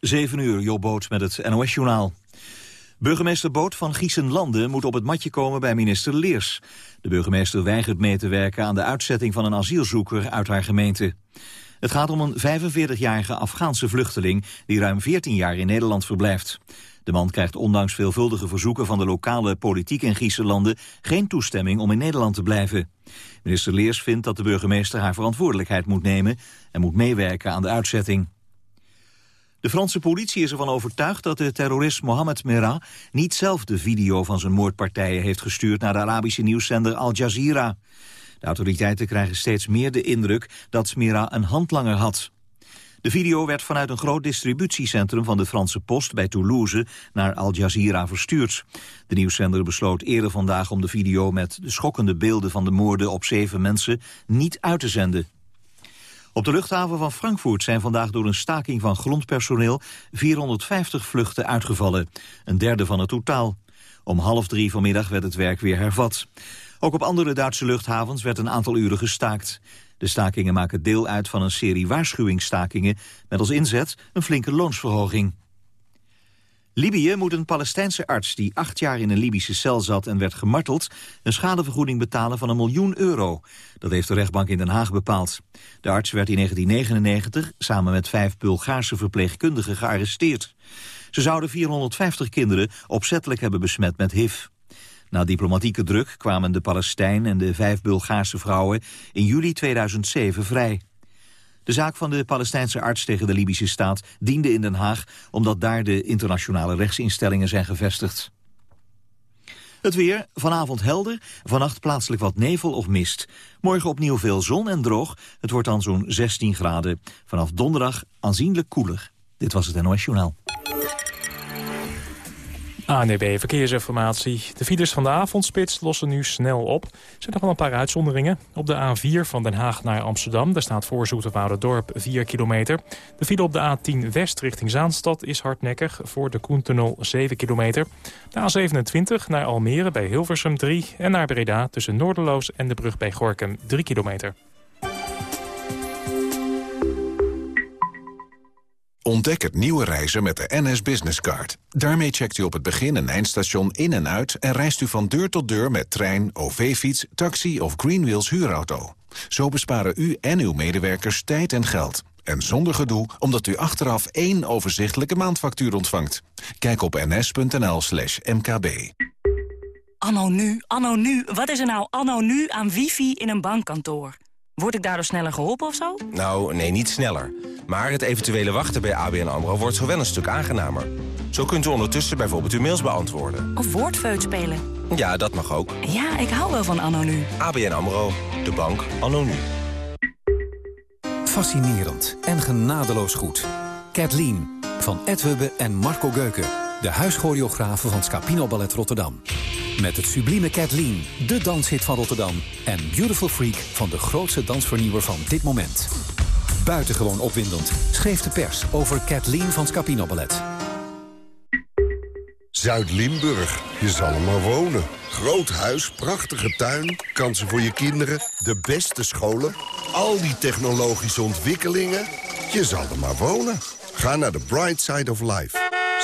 7 uur, Jobboot met het NOS-journaal. Burgemeester Boot van Giesenlanden moet op het matje komen bij minister Leers. De burgemeester weigert mee te werken aan de uitzetting van een asielzoeker uit haar gemeente. Het gaat om een 45-jarige Afghaanse vluchteling die ruim 14 jaar in Nederland verblijft. De man krijgt ondanks veelvuldige verzoeken van de lokale politiek in Griezenlanden geen toestemming om in Nederland te blijven. Minister Leers vindt dat de burgemeester haar verantwoordelijkheid moet nemen en moet meewerken aan de uitzetting. De Franse politie is ervan overtuigd dat de terrorist Mohamed Merah niet zelf de video van zijn moordpartijen heeft gestuurd naar de Arabische nieuwszender Al Jazeera. De autoriteiten krijgen steeds meer de indruk dat Merah een handlanger had. De video werd vanuit een groot distributiecentrum van de Franse Post bij Toulouse naar Al Jazeera verstuurd. De nieuwszender besloot eerder vandaag om de video met de schokkende beelden van de moorden op zeven mensen niet uit te zenden. Op de luchthaven van Frankfurt zijn vandaag door een staking van grondpersoneel 450 vluchten uitgevallen, een derde van het totaal. Om half drie vanmiddag werd het werk weer hervat. Ook op andere Duitse luchthavens werd een aantal uren gestaakt. De stakingen maken deel uit van een serie waarschuwingsstakingen... met als inzet een flinke loonsverhoging. Libië moet een Palestijnse arts die acht jaar in een Libische cel zat en werd gemarteld... een schadevergoeding betalen van een miljoen euro. Dat heeft de rechtbank in Den Haag bepaald. De arts werd in 1999 samen met vijf Bulgaarse verpleegkundigen gearresteerd. Ze zouden 450 kinderen opzettelijk hebben besmet met HIV. Na diplomatieke druk kwamen de Palestijn en de vijf Bulgaarse vrouwen in juli 2007 vrij. De zaak van de Palestijnse arts tegen de Libische staat diende in Den Haag... omdat daar de internationale rechtsinstellingen zijn gevestigd. Het weer, vanavond helder, vannacht plaatselijk wat nevel of mist. Morgen opnieuw veel zon en droog, het wordt dan zo'n 16 graden. Vanaf donderdag aanzienlijk koeler. Dit was het NOS Journaal. ANDB Verkeersinformatie. De files van de avondspits lossen nu snel op. Er zijn nog wel een paar uitzonderingen. Op de A4 van Den Haag naar Amsterdam... daar staat voor Dorp 4 kilometer. De file op de A10 West richting Zaanstad is hardnekkig... voor de Koentunnel 7 kilometer. De A27 naar Almere bij Hilversum 3... en naar Breda tussen Noorderloos en de brug bij Gorkum 3 kilometer. Ontdek het nieuwe reizen met de NS Business Card. Daarmee checkt u op het begin- en eindstation in en uit... en reist u van deur tot deur met trein, OV-fiets, taxi of Greenwheels huurauto. Zo besparen u en uw medewerkers tijd en geld. En zonder gedoe, omdat u achteraf één overzichtelijke maandfactuur ontvangt. Kijk op ns.nl slash mkb. Anno nu, anno nu, wat is er nou anno nu aan wifi in een bankkantoor? Word ik daardoor sneller geholpen of zo? Nou, nee, niet sneller. Maar het eventuele wachten bij ABN AMRO wordt zo wel een stuk aangenamer. Zo kunt u ondertussen bijvoorbeeld uw mails beantwoorden. Of woordfeut spelen. Ja, dat mag ook. Ja, ik hou wel van anno nu. ABN AMRO, de bank anno nu. Fascinerend en genadeloos goed. Kathleen van Ed Hubbe en Marco Geuken. De huischoreografen van Scapino Ballet Rotterdam. Met het sublieme Kathleen, de danshit van Rotterdam. En Beautiful Freak van de grootste dansvernieuwer van dit moment. Buitengewoon opwindend schreef de pers over Kathleen van Scapino Ballet. Zuid-Limburg, je zal er maar wonen. Groot huis, prachtige tuin, kansen voor je kinderen, de beste scholen... al die technologische ontwikkelingen, je zal er maar wonen. Ga naar de Bright Side of Life.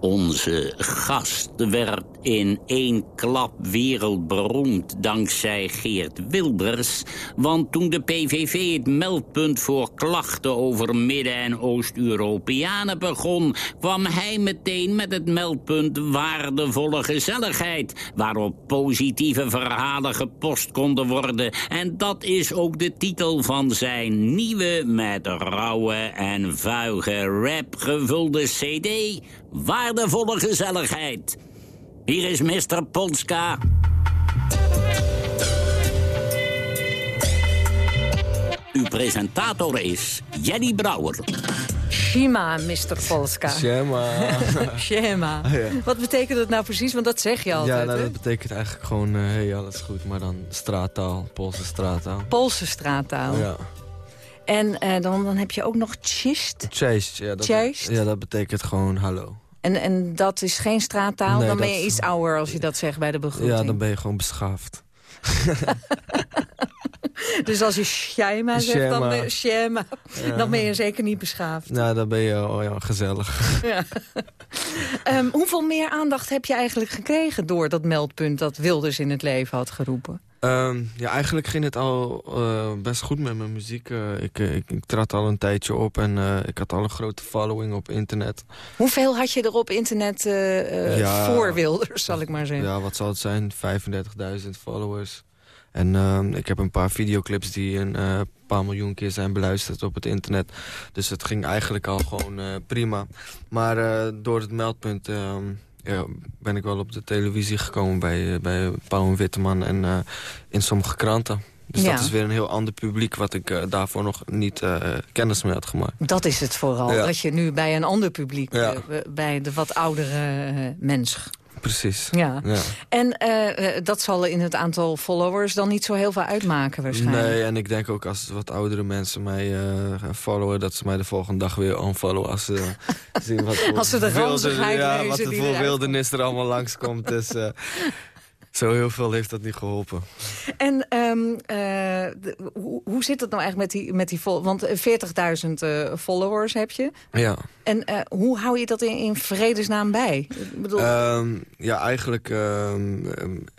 Onze gast werd in één klap wereldberoemd dankzij Geert Wilders. Want toen de PVV het meldpunt voor klachten over Midden- en Oost-Europeanen begon... kwam hij meteen met het meldpunt waardevolle gezelligheid... waarop positieve verhalen gepost konden worden. En dat is ook de titel van zijn nieuwe, met rauwe en vuige rap gevulde cd... Waardevolle gezelligheid. Hier is Mr. Polska. Uw presentator is Jenny Brouwer. Shima, Mr. Polska. Shema. Shema. Wat betekent dat nou precies? Want dat zeg je altijd, Ja, nou, dat betekent eigenlijk gewoon, hé, hey, alles goed. Maar dan straattaal, Poolse straattaal. Poolse straattaal. Ja. En eh, dan, dan heb je ook nog chist. Chased, ja. Dat? Ja, dat betekent gewoon hallo. En, en dat is geen straattaal? Nee, dan ben je iets ouder als je dat zegt bij de begroeting. Ja, dan ben je gewoon beschaafd. Dus als je Shema zegt, dan ben, Shema, Ja. dan ben je zeker niet beschaafd. Nou, dan ben je oh ja, gezellig. Ja. Ehm, hoeveel meer aandacht heb je eigenlijk gekregen door dat meldpunt dat Wilders in het leven had geroepen? Ehm, ja, eigenlijk ging het al eh, best goed met mijn muziek. Eh, ik, eh, ik, ik trad al een tijdje op en ik had al een grote following op internet. Hoeveel had je er op internet Ja. voor Wilders, zal ik maar zeggen? Ja, wat zal het zijn? 35.000 followers. En ehm, ik heb een paar videoclips die een paar miljoen keer zijn beluisterd op het internet. Dus het ging eigenlijk al gewoon prima. Maar door het meldpunt ehm, ja, ben ik wel op de televisie gekomen bij, eh, bij Pauw en Witteman en eh, in sommige kranten. Dus Ja. dat is weer een heel ander publiek wat ik eh, daarvoor nog niet kennis mee had gemaakt. Dat is het vooral, Ja. dat je nu bij een ander publiek, Ja. bij de wat oudere mens... Precies. Ja. ja. En eh, eh, dat zal in het aantal followers dan niet zo heel veel uitmaken waarschijnlijk. Nee, en ik denk ook als wat oudere mensen mij eh, gaan followen... dat ze mij de volgende dag weer unfollowen als ze zien wat Als ze de ranzigheid ja, lezen wat er die voor eruit wildernis er allemaal langskomt. Dus zo heel veel heeft dat niet geholpen. En ehm, eh, de- hoe, hoe zit het nou eigenlijk met die, met die vol- Want eh, 40.000 eh, followers heb je. Ja. En eh, hoe hou je dat in, in vredesnaam bij? Ik bedoel, Ehm, ja, eigenlijk, ehm,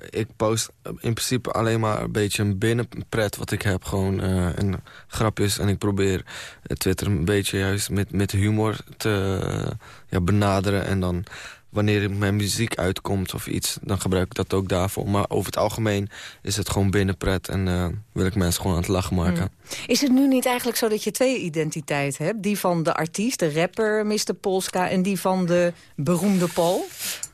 ik post in principe alleen maar een beetje een binnenpret wat ik heb. Gewoon eh een grapjes en ik probeer eh, Twitter een beetje juist met, met humor te eh, ja, benaderen. En dan wanneer mijn muziek uitkomt of iets, dan gebruik ik dat ook daarvoor. Maar over het algemeen is het gewoon binnenpret en eh, wil ik mensen gewoon aan het lachen maken. Hmm. is het nu niet eigenlijk zo dat je twee identiteiten hebt? Die van de artiest, de rapper Mr. Polska... en die van de beroemde Paul?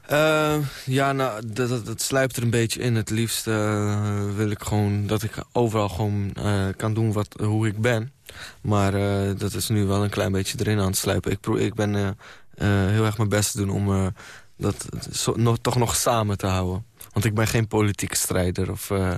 Eh, ja, nou, dat, dat, dat sluipt er een beetje in. Het liefst eh, wil ik gewoon dat ik overal gewoon kan doen wat, hoe ik ben. Maar dat is nu wel een klein beetje erin aan het sluipen. Ik, ik ben heel erg mijn best doen om eh, dat toch nog samen te houden. Want ik ben geen politieke strijder of eh,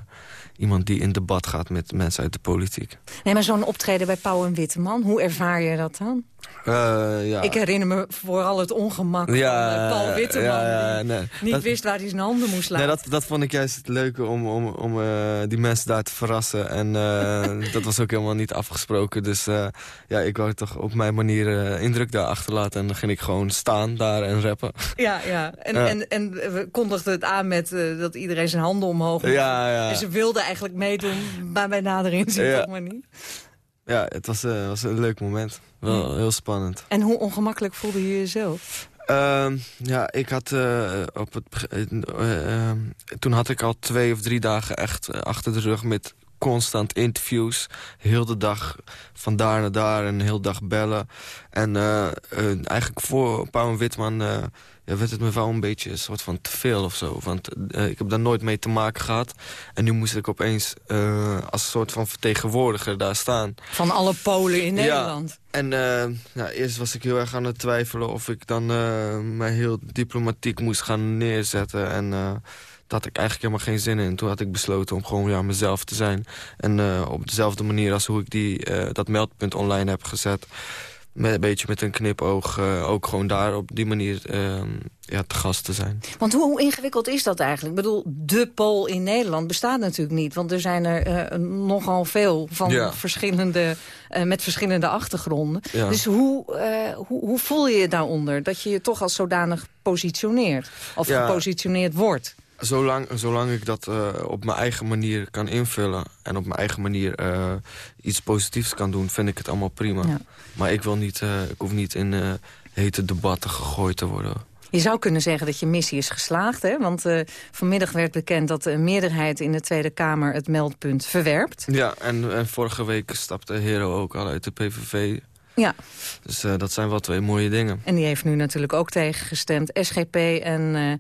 iemand die in debat gaat met mensen uit de politiek. Nee, maar zo'n optreden bij Pauw en Witteman, hoe ervaar je dat dan? Eh, ja. Ik herinner me vooral het ongemak Ja, van eh, Paul Witteman... ja, ja, nee. die niet Dat- wist waar hij zijn handen moest laten. Nee, dat, dat vond ik juist het leuke om, om, om eh, die mensen daar te verrassen. En dat was ook helemaal niet afgesproken. Dus ja, ik wou toch op mijn manier indruk daar achterlaten. En dan ging ik gewoon staan daar en rappen. Ja, ja. En. En, en we kondigden het aan met dat iedereen zijn handen omhoog moest. Ja, ja. En ze wilden eigenlijk meedoen, maar bij nader inzien Ja. toch maar niet. Ja, het was, eh, was een leuk moment. Wel heel spannend. En hoe ongemakkelijk voelde je jezelf? Ehm, ja, ik had eh, op het ehm, toen had ik al twee of drie dagen echt achter de rug met constant interviews. Heel de dag van daar naar daar en heel de dag bellen. En eh, eh, eigenlijk voor Pauw en Witman eh, ja, werd het me wel een beetje een soort van te veel of zo. Want ik heb daar nooit mee te maken gehad. En nu moest ik opeens als een soort van vertegenwoordiger daar staan. Van alle Polen in Nederland. Ja, en nou, eerst was ik heel erg aan het twijfelen of ik dan eh, mij heel diplomatiek moest gaan neerzetten. En daar had ik eigenlijk helemaal geen zin in. Toen had ik besloten om gewoon ja, mezelf te zijn. En eh, op dezelfde manier als hoe ik die, eh, dat meldpunt online heb gezet. Met, een beetje met een knipoog. eh, ook gewoon daar op die manier eh, ja, te gast te zijn. Want hoe, hoe ingewikkeld is dat eigenlijk? Ik bedoel, de Pool in Nederland bestaat natuurlijk niet. Want er zijn er nogal veel van Ja. verschillende, met verschillende achtergronden. Ja. Dus hoe, hoe, hoe voel je je daaronder? Dat je je toch als zodanig positioneert? Of Ja. gepositioneerd wordt? Zolang, zolang ik dat eh, op mijn eigen manier kan invullen... en op mijn eigen manier eh, iets positiefs kan doen, vind ik het allemaal prima. Ja. Maar ik, wil niet, eh, ik hoef niet in hete debatten gegooid te worden. Je zou kunnen zeggen dat je missie is geslaagd. Hè? Want vanmiddag werd bekend dat de meerderheid in de Tweede Kamer het meldpunt verwerpt. Ja, en, en vorige week stapte Hero ook al uit de PVV. Ja, Dus eh, dat zijn wel twee mooie dingen. en die heeft nu natuurlijk ook tegengestemd. SGP en eh,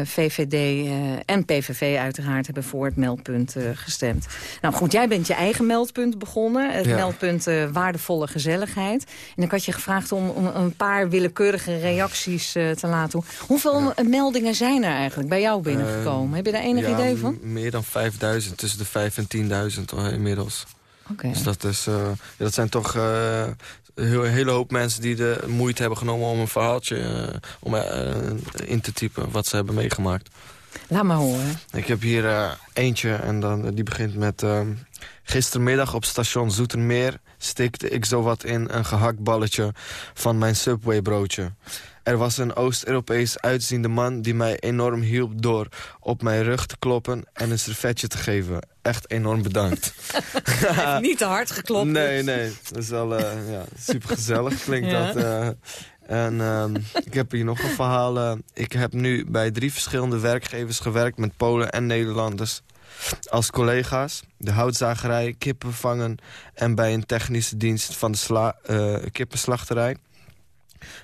eh, VVD en PVV uiteraard hebben voor het meldpunt gestemd. Nou goed, jij bent je eigen meldpunt begonnen. Het Ja. meldpunt Waardevolle Gezelligheid. En ik had je gevraagd om, om een paar willekeurige reacties te laten doen. Hoeveel meldingen zijn er eigenlijk bij jou binnengekomen? Heb je daar enig ja, idee van? Meer dan 5000, tussen de 5 en 10.000 eh, inmiddels. Oké. Dus dat, is, dat zijn toch een hele hoop mensen die de moeite hebben genomen... om een verhaaltje eh, om, eh, in te typen wat ze hebben meegemaakt. Laat maar horen. Ik heb hier eentje en dan, die begint met... gistermiddag op station Zoetermeer stikte ik zowat in een gehakt balletje van mijn Subway broodje. Er was een Oost-Europees uitziende man die mij enorm hielp door op mijn rug te kloppen en een servetje te geven. Echt enorm bedankt. Niet te hard geklopt. Nee, dus. nee. Dat is wel uh, ja, super gezellig klinkt Ja. dat. eh. en ehm, ik heb hier nog een verhaal. eh. ik heb nu bij drie verschillende werkgevers gewerkt met Polen en Nederlanders. Als collega's, de houtzagerij, kippen vangen... en bij een technische dienst van de sla, kippenslachterij.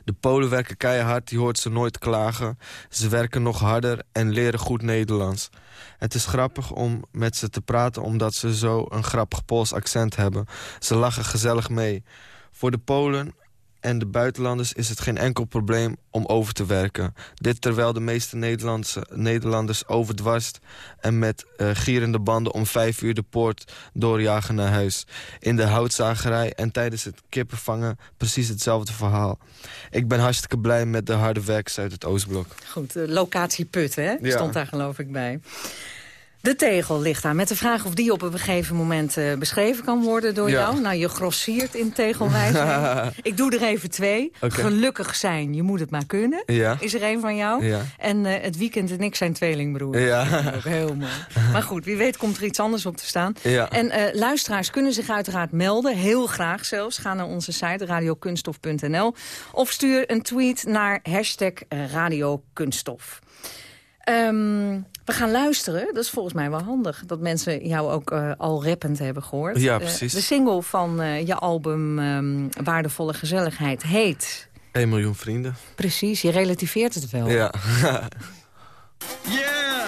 De Polen werken keihard, je hoort ze nooit klagen. Ze werken nog harder en leren goed Nederlands. Het is grappig om met ze te praten omdat ze zo een grappig Pools accent hebben. Ze lachen gezellig mee. Voor de Polen en de buitenlanders is het geen enkel probleem om over te werken. Dit terwijl de meeste Nederlandse, Nederlanders overdwarst... en met eh, gierende banden om vijf uur de poort doorjagen naar huis. In de houtzagerij en tijdens het kippenvangen precies hetzelfde verhaal. Ik ben hartstikke blij met de harde werkers uit het Oostblok. Goed, eh, locatie Putten, hè? Ja. stond daar geloof ik bij. De tegel ligt daar met de vraag of die op een gegeven moment eh, beschreven kan worden door Ja. jou. Nou, je grossiert in tegelwijze. ik doe er even twee. Gelukkig zijn, je moet het maar kunnen. Ja. Is er een van jou. Ja. En eh, het weekend en ik zijn tweelingbroers. Ja. Dat ook heel mooi. Maar goed, wie weet komt er iets anders op te staan. Ja. En eh, luisteraars kunnen zich uiteraard melden. Heel graag zelfs. Ga naar onze site radiokunstof.nl. Of stuur een tweet naar hashtag radiokunststof. Ehm, we gaan luisteren. Dat is volgens mij wel handig. Dat mensen jou ook eh, al rappend hebben gehoord. Ja, Eh, precies. de single van eh, je album ehm, Waardevolle Gezelligheid heet... 1 miljoen vrienden. Precies, je relativeert het wel. Ja. Yeah,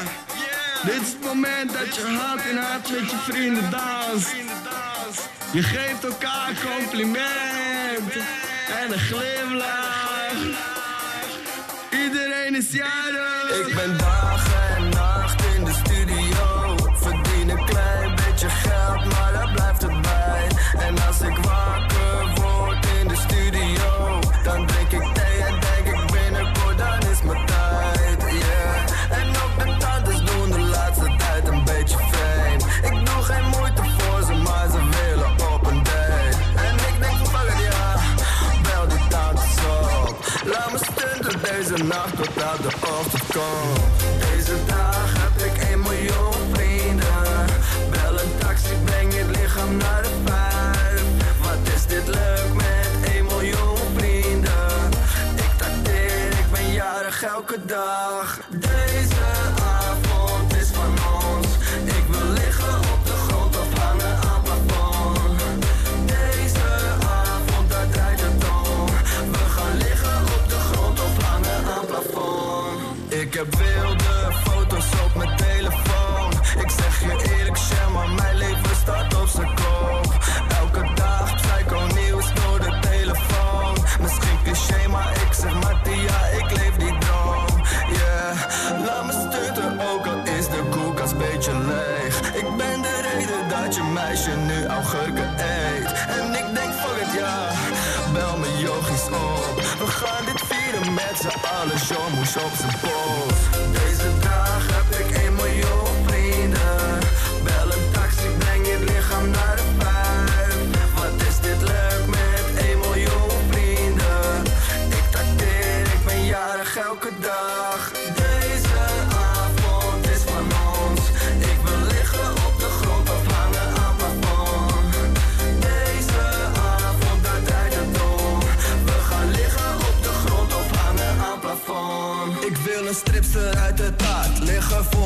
dit is het moment dat je hand in hand met je vrienden danst. Je geeft elkaar compliment en een glimlach. Iedereen is jarig. Ik ben dagen deze nacht totdat de ochtend. Deze dag heb ik 1 miljoen vrienden. Bel een taxi, breng je lichaam naar de vijf. Wat is dit leuk met 1 miljoen vrienden? Ik tacteer, ik ben jarig elke dag.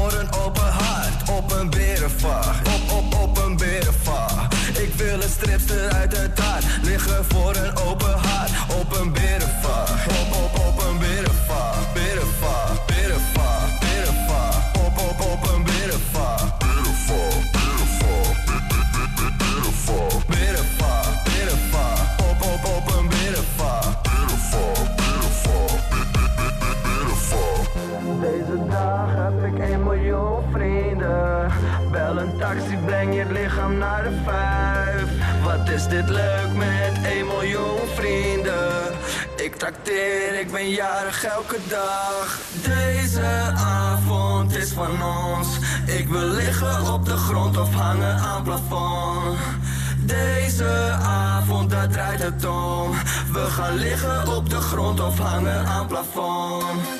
Liggen voor een dit leuk met 1 miljoen vrienden. Ik trakteer, ik ben jarig elke dag. Deze avond is van ons. Ik wil liggen op de grond of hangen aan plafond. Deze avond, daar draait het om. We gaan liggen op de grond of hangen aan plafond.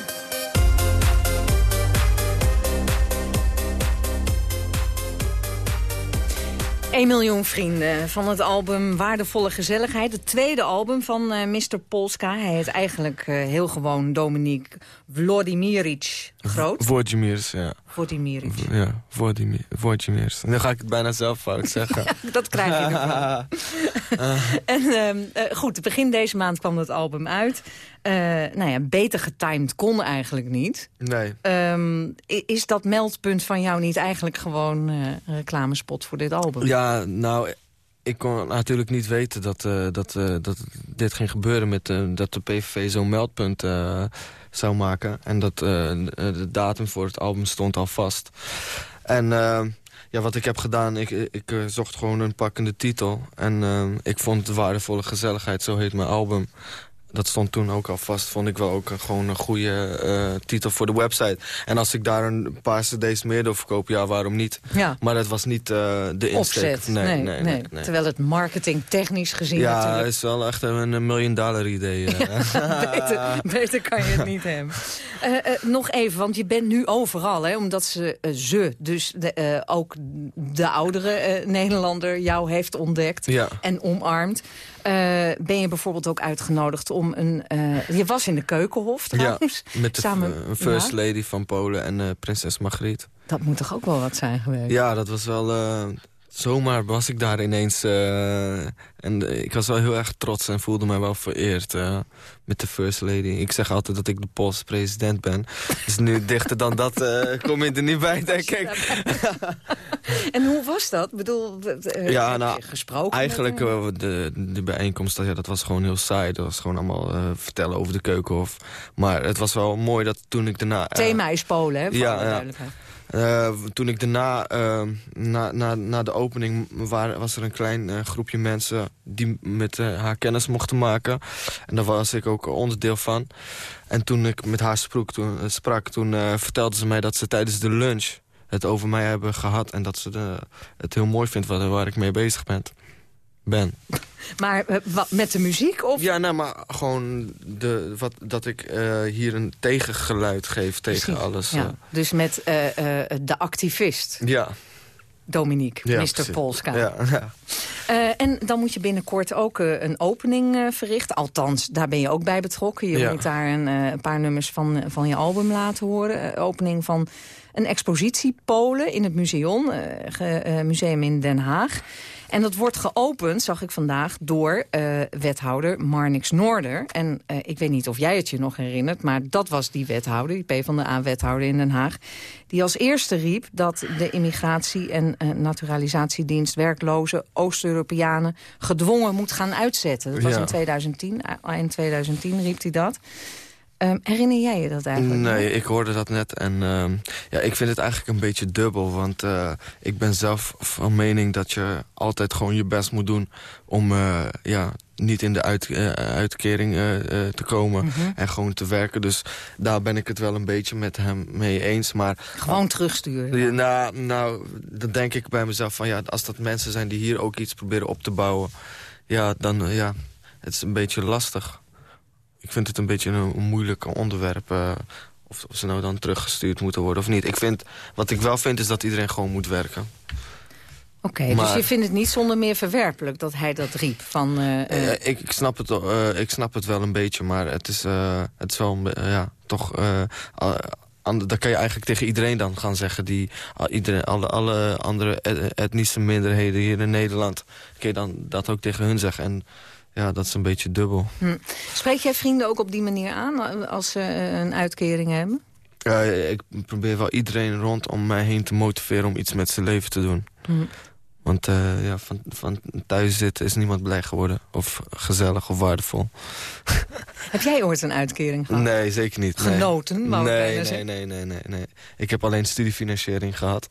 1 miljoen vrienden van het album Waardevolle Gezelligheid. Het tweede album van uh, Mr. Polska. Hij heet eigenlijk uh, heel gewoon Dominique Vladimiric Groot. Vladimirs, ja. Vladimiric. Ja, Vladimir, Vladimirs. Nu ga ik het bijna zelf fout zeggen. dat krijg je ervan. en uh, goed, begin deze maand kwam het album uit. Uh, nou ja, beter getimed kon eigenlijk niet. Nee. Um, is dat meldpunt van jou niet eigenlijk gewoon uh, een reclamespot voor dit album? Ja, nou, ik kon natuurlijk niet weten dat, uh, dat, dat dit ging gebeuren... Met, dat de PVV zo'n meldpunt zou maken. En dat de datum voor het album stond al vast. En ja, wat ik heb gedaan, ik, ik zocht gewoon een pakkende titel. En ik vond de waardevolle gezelligheid, zo heet mijn album dat stond toen ook al vast. Vond ik wel ook een, gewoon een goede uh, titel voor de website. En als ik daar een paar cd's meer door verkoop, ja, waarom niet? Ja. Maar dat was niet uh, de insteek. Opzet. Nee, nee, nee, nee, nee, Terwijl het marketing technisch gezien ja, natuurlijk... is wel echt een, een miljoen dollar idee. Uh. Ja, beter, beter, kan je het niet hebben. nog even, want je bent nu overal, hè, omdat ze, ze dus de, ook de oudere Nederlander jou heeft ontdekt ja. en omarmd. Uh, ben je bijvoorbeeld ook uitgenodigd om een... Uh, je was in de Keukenhof trouwens. Ja, met de samen, first ja. lady van Polen en prinses Margriet. Dat moet toch ook wel wat zijn geweest? Ja, dat was wel... zomaar was ik daar ineens. en ik was wel heel erg trots en voelde mij wel vereerd met de first lady. Ik zeg altijd dat ik de Poolse president ben. Dus nu dichter dan dat kom je er niet bij, denk ik. en hoe was dat? Ik bedoel, ja, nou, gesproken? Eigenlijk de, de bijeenkomst, ja, dat was gewoon heel saai. Dat was gewoon allemaal vertellen over de keukenhof. Maar het was wel mooi dat toen ik daarna... Thema is Polen, hè? Ja, ja. Uh, toen ik daarna, uh, na, na, na de opening, waar, was er een klein uh, groepje mensen die met haar kennis mochten maken. En daar was ik ook onderdeel van. En toen ik met haar sprak, toen, sprak, toen vertelde ze mij dat ze tijdens de lunch het over mij hebben gehad. En dat ze de, het heel mooi vindt waar, waar ik mee bezig ben. Ben. Maar uh, wat, met de muziek? Of? Ja, nou, maar gewoon de, wat, dat ik uh, hier een tegengeluid geef tegen Precies, alles. Ja. Dus met uh, de activist. Ja. Dominique, ja, Mr. Polska. Ja, ja. Uh, en dan moet je binnenkort ook uh, een opening uh, verrichten. Althans, daar ben je ook bij betrokken. Je moet daar een, een paar nummers van, van je album laten horen. opening van een expositie Polen in het museum, museum in Den Haag. En dat wordt geopend, zag ik vandaag, door uh, wethouder Marnix Noorder. En uh, ik weet niet of jij het je nog herinnert... maar dat was die wethouder, die PvdA-wethouder in Den Haag... die als eerste riep dat de immigratie- en uh, naturalisatiedienst... werkloze Oost-Europeanen gedwongen moet gaan uitzetten. Dat was Ja. in 2010, eind 2010 riep hij dat. Um, herinner jij je dat eigenlijk? Nee, ik hoorde dat net. En uh, ja, ik vind het eigenlijk een beetje dubbel. Want uh, ik ben zelf van mening dat je altijd gewoon je best moet doen... om uh, ja, niet in de uit, uitkering te komen Mhm. en gewoon te werken. Dus daar ben ik het wel een beetje met hem mee eens. Maar, Gewoon terugsturen. Ja, Nou, nou, dan denk ik bij mezelf van... ja, als dat mensen zijn die hier ook iets proberen op te bouwen... ja, dan ja, het is een beetje lastig. Ik vind het een beetje een, een moeilijk onderwerp... Uh, of, of, ze nou dan teruggestuurd moeten worden of niet. Ik vind, wat ik wel vind is dat iedereen gewoon moet werken. Oké, okay, dus je vindt het niet zonder meer verwerpelijk dat hij dat riep? Van, uh, uh... Ik, ik, snap het, ik snap het wel een beetje, maar het is, het is wel ja, toch... dan kan je eigenlijk tegen iedereen dan gaan zeggen... Die, iedereen, alle, alle andere etnische minderheden hier in Nederland... kun je dan dat ook tegen hun zeggen. En ja, dat is een beetje dubbel. Hm. Spreek jij vrienden ook op die manier aan als ze een uitkering hebben? Ik probeer wel iedereen rondom mij heen te motiveren om iets met zijn leven te doen. Hm. Want uh, ja, van, van thuis zitten is niemand blij geworden. Of gezellig of waardevol. heb jij ooit een uitkering gehad? Nee, zeker niet. Genoten? Nee, nee, nee, nee, nee. Ik heb alleen studiefinanciering gehad.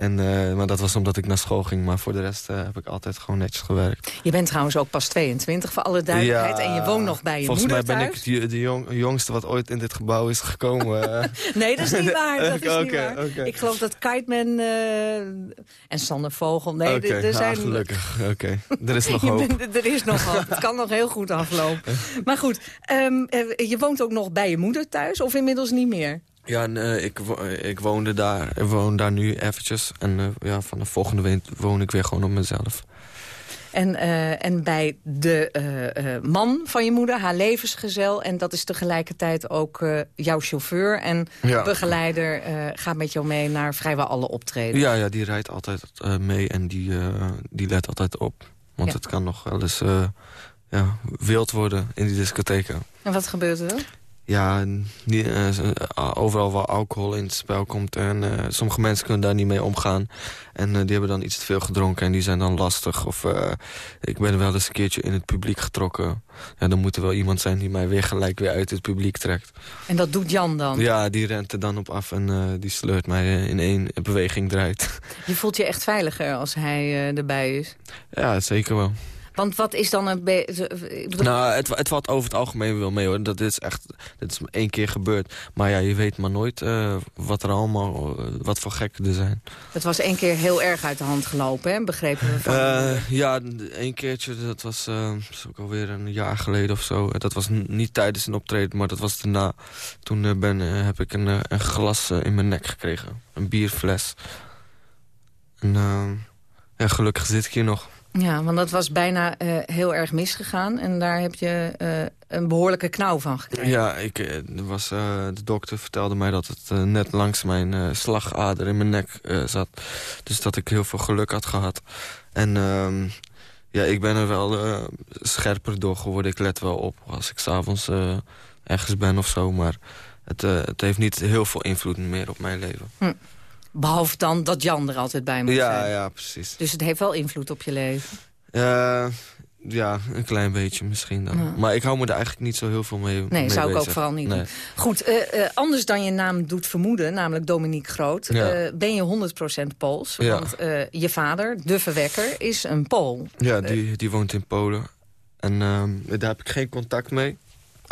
En, eh, maar dat was omdat ik naar school ging. Maar voor de rest eh, heb ik altijd gewoon netjes gewerkt. Je bent trouwens ook pas 22, voor alle duidelijkheid. en je woont nog bij je volgens moeder mij ben thuis. ik de, de jong- jongste wat ooit in dit gebouw is gekomen. Nee, dat is niet waar. Dat is niet waar. Ik geloof dat Kiteman eh, en Sander Vogel... Nee, er- ah, gelukkig. Oké, er is nog hoop. bent- er is nog hoop. Het kan nog heel goed aflopen. Maar goed, ehm, eh, je woont ook nog bij je moeder thuis of inmiddels niet meer? Ja, en, eh, ik, wo- ik woonde daar. Ik woon daar nu eventjes. En eh, ja, van de volgende week woon ik weer gewoon op mezelf. En, eh, en bij de eh, eh, man van je moeder, haar levensgezel... en dat is tegelijkertijd ook eh, jouw chauffeur en Ja. begeleider... eh, gaat met jou mee naar vrijwel alle optredens. Ja, ja, die rijdt altijd eh, mee en die, eh, die let altijd op. Want Ja. het kan nog wel eens eh, ja, wild worden in die discotheken. En wat gebeurt er? Ja, eh, eh, overal waar alcohol in het spel komt. En eh, sommige mensen kunnen daar niet mee omgaan. En die hebben dan iets te veel gedronken en die zijn dan lastig. Of ik ben wel eens een keertje in het publiek getrokken. Ja, dan moet er wel iemand zijn die mij weer gelijk weer uit het publiek trekt. En dat doet Jan dan? Ja, die rent er dan op af en die sleurt mij in één beweging draait. Je voelt je echt veiliger als hij erbij is. ja, zeker wel. Want wat is dan een... Nou, het, het valt over het algemeen wel mee hoor. Dat is echt, dit is één keer gebeurd. Maar ja, je weet maar nooit eh, wat er allemaal, eh, wat voor gekken er zijn. Het was één keer heel erg uit de hand gelopen, hè? begrepen we van. Eh, ja, één keertje, dat was, dat ook alweer een jaar geleden of zo. Dat was niet tijdens een optreden, maar dat was daarna. Toen ben, heb ik een, een glas in mijn nek gekregen. Een bierfles. En ja, gelukkig zit ik hier nog. Ja, want dat was bijna eh, heel erg misgegaan. En daar heb je eh, een behoorlijke knauw van gekregen. Ja, ik, eh, was, eh, de dokter vertelde mij dat het net langs mijn slagader in mijn nek zat. Dus dat ik heel veel geluk had gehad. En ehm, ja, ik ben er wel scherper door geworden. Ik let wel op als ik s'avonds ergens ben of zo. Maar het, het heeft niet heel veel invloed meer op mijn leven. Hm. Behalve dan dat Jan er altijd bij moet Ja, zijn. ja, precies. Dus het heeft wel invloed op je leven. Ja, een klein beetje misschien dan. Ja. Maar ik hou me er eigenlijk niet zo heel veel mee Nee, mee zou ik ook vooral niet Nee. doen. Goed, eh, eh, anders dan je naam doet vermoeden, namelijk Dominique Groot... Ja. eh, ben je 100% Pools. Want je vader, de verwekker, is een Pool. Ja, die, die woont in Polen. En ehm, daar heb ik geen contact mee.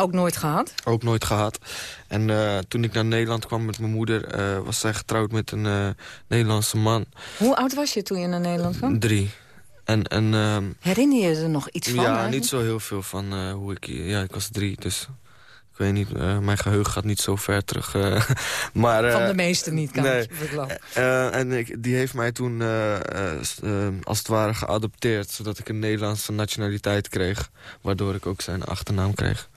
Ook nooit gehad? Ook nooit gehad. En eh, toen ik naar Nederland kwam met mijn moeder... eh, was zij getrouwd met een eh, Nederlandse man. Hoe oud was je toen je naar Nederland kwam? Drie. En, en ehm, Herinner je er nog iets van? ja, eigenlijk? niet zo heel veel van hoe ik... Ja, ik was drie, dus... Ik weet niet, mijn geheugen gaat niet zo ver terug. maar, Van de meeste niet, kan nee. ik en ik, die heeft mij toen eh, eh, s- eh, als het ware geadopteerd... zodat ik een Nederlandse nationaliteit kreeg. Waardoor ik ook zijn achternaam kreeg.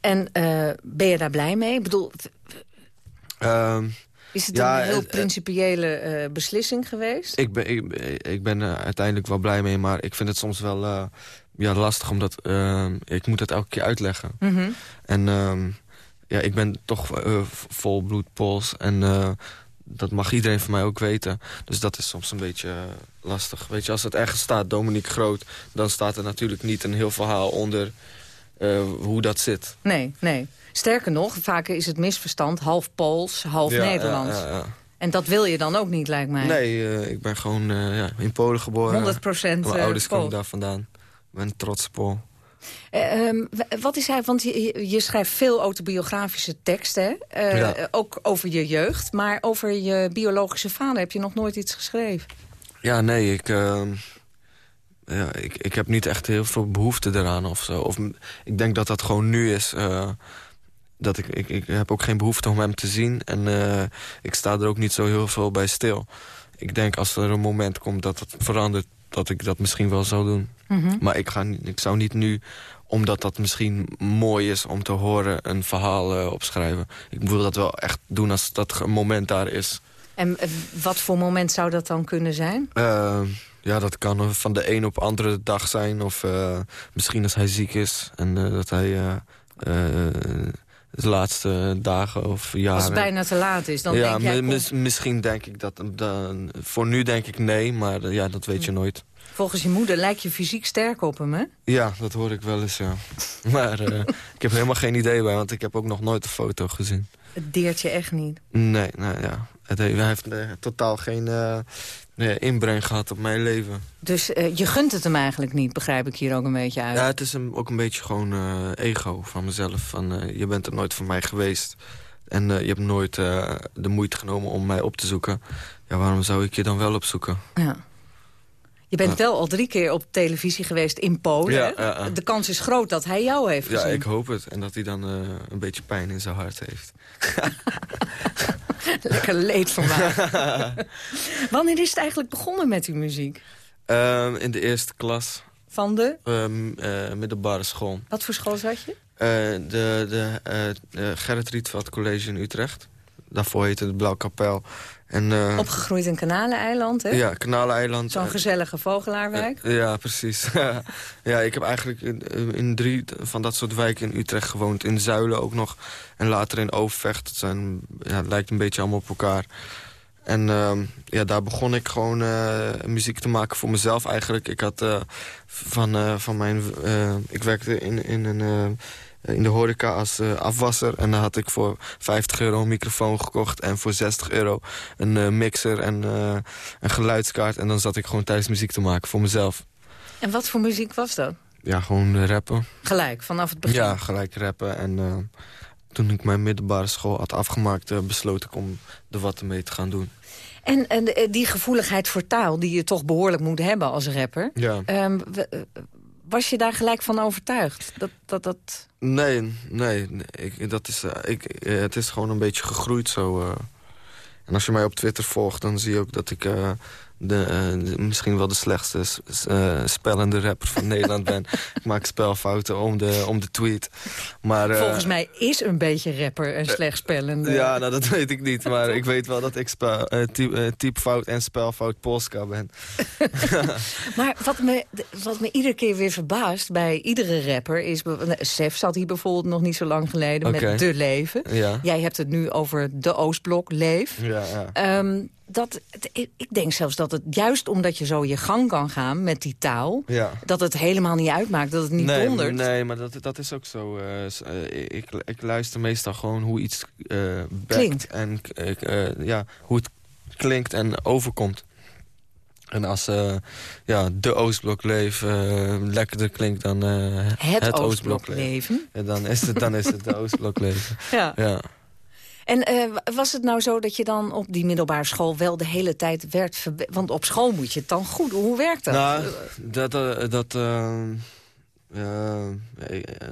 En eh, ben je daar blij mee? Ik bedoel, Ehm, is het ja, een heel principiële eh, beslissing geweest? Ik ben, ik, ik ben er uiteindelijk wel blij mee, maar ik vind het soms wel eh, ja, lastig... omdat ehm, ik moet het elke keer uitleggen. Mhm. En ehm, ja, ik ben toch eh, volbloed Pools en eh, dat mag iedereen van mij ook weten. Dus dat is soms een beetje eh, lastig. Weet je, als het ergens staat, Dominique Groot... dan staat er natuurlijk niet een heel verhaal onder eh, hoe dat zit. Nee, nee. Sterker nog, vaak is het misverstand half Pools, half Ja, Nederlands. ja, ja, ja. En dat wil je dan ook niet, lijkt mij. Nee, eh, ik ben gewoon eh, ja, in Polen geboren. 100% Mijn ouders komen daar vandaan. Ik ben een trots Pool. Eh, ehm, wat is hij, want je, je- schrijft veel autobiografische teksten, ook over je jeugd. Maar over je biologische vader heb je nog nooit iets geschreven. Ja, nee, ik, ehm, ja, ik, ik heb niet echt heel veel behoefte eraan of zo. Of, ik denk dat dat gewoon nu is. eh, dat ik, ik, ik heb ook geen behoefte om hem te zien. En eh, ik sta er ook niet zo heel veel bij stil. Ik denk als er een moment komt dat het verandert... dat ik dat misschien wel zou doen. Mhm. Maar ik, ga, ik zou niet nu, omdat dat misschien mooi is om te horen... een verhaal eh, opschrijven. Ik wil dat wel echt doen als dat een moment daar is. En wat voor moment zou dat dan kunnen zijn? Eh, ja, dat kan van de een op andere dag zijn. Of eh, misschien als hij ziek is. En eh, dat hij eh, de laatste dagen of jaren... Als het bijna te laat is, dan ja, denk jij... mis- misschien denk ik dat... dan- voor nu denk ik nee, maar ja, dat weet je nooit. Volgens je moeder lijkt je fysiek sterk op hem, hè? Ja, dat hoor ik wel eens, ja. Maar ik heb helemaal geen idee bij, want ik heb ook nog nooit een foto gezien. Het deert je echt niet. Nee, nee, ja. Het hij heeft totaal geen inbreng gehad op mijn leven. Dus eh, je gunt het hem eigenlijk niet, begrijp ik hier ook een beetje uit. Ja, het is een, ook een beetje gewoon eh, ego van mezelf. Van, eh, je bent er nooit voor mij geweest. En je hebt nooit de moeite genomen om mij op te zoeken. Ja, waarom zou ik je dan wel opzoeken? Ja. Je bent wel al drie keer op televisie geweest in Polen. Ja, ja, ja. De kans is groot dat hij jou heeft Ja, gezien. ik hoop het. En dat hij dan een beetje pijn in zijn hart heeft. Lekker leed van mij. Wanneer is het eigenlijk begonnen met die muziek? Ehm, in de eerste klas, Van de... ehm, eh, middelbare school. Wat voor school zat je? Eh, de de eh, eh, Gerrit Rietveld College in Utrecht. Daarvoor heette het Blauwkapel. En, eh, Opgegroeid in Kanaleneiland, hè? Ja, Kanaleiland. Zo'n Eh, gezellige vogelaarwijk. eh, ja, precies. ja, ik heb eigenlijk in, in drie van dat soort wijken in Utrecht gewoond. In Zuilen ook nog. En later in Overvecht. Het, zijn, ja, het lijkt een beetje allemaal op elkaar. En ehm, ja, daar begon ik gewoon muziek te maken voor mezelf eigenlijk. Ik had van, van mijn... ik werkte in, in, een, in de horeca als eh, afwasser. En dan had ik voor 50 euro een microfoon gekocht. En voor 60 euro een eh, mixer en eh, een geluidskaart. En dan zat ik gewoon thuis muziek te maken voor mezelf. En wat voor muziek was dat? Ja, gewoon eh, rappen. Gelijk, vanaf het begin. Ja, gelijk rappen. En eh, toen ik mijn middelbare school had afgemaakt... eh, besloot ik om er wat mee te gaan doen. En, en die gevoeligheid voor taal, die je toch behoorlijk moet hebben als rapper... Ja. Ehm, eh, was je daar gelijk van overtuigd? Dat, dat, dat... Nee, nee. Ik, dat is, eh, ik, eh, het is gewoon een beetje gegroeid zo. eh. En als je mij op Twitter volgt, dan zie je ook dat ik de, eh, de- misschien wel de slechtste eh, spellende rapper van Nederland ben. Ik maak spelfouten om de, om de tweet. Maar, eh, Volgens mij is een beetje rapper en slecht spellende. Ja, nou, dat weet ik niet. Maar ik weet wel dat ik spel, typ- typfout en spelfout Polska ben. Maar wat me, wat me iedere keer weer verbaast bij iedere rapper is... be- Sef zat hier bijvoorbeeld nog niet zo lang geleden met De Leven. Ja. Jij hebt het nu over de Oostblok Leef. Ja, ja. Ehm, dat, ik denk zelfs dat het juist omdat je zo je gang kan gaan met die taal... Ja. dat het helemaal niet uitmaakt, dat het niet nee, dondert. Nee, maar dat, dat is ook zo. eh, eh, ik, ik luister meestal gewoon hoe iets bekt Klinkt. En ja, hoe het klinkt en overkomt. En als ja, de Oostblok leef eh, lekkerder klinkt dan Het Oostblok. Ja, dan, is het, dan is het de Oostblok leven. Ja. ja. En eh, was het nou zo dat je dan op die middelbare school wel de hele tijd werd... Want op school moet je het dan goed. Hoe werkt dat? Nou, dat, eh, dat eh,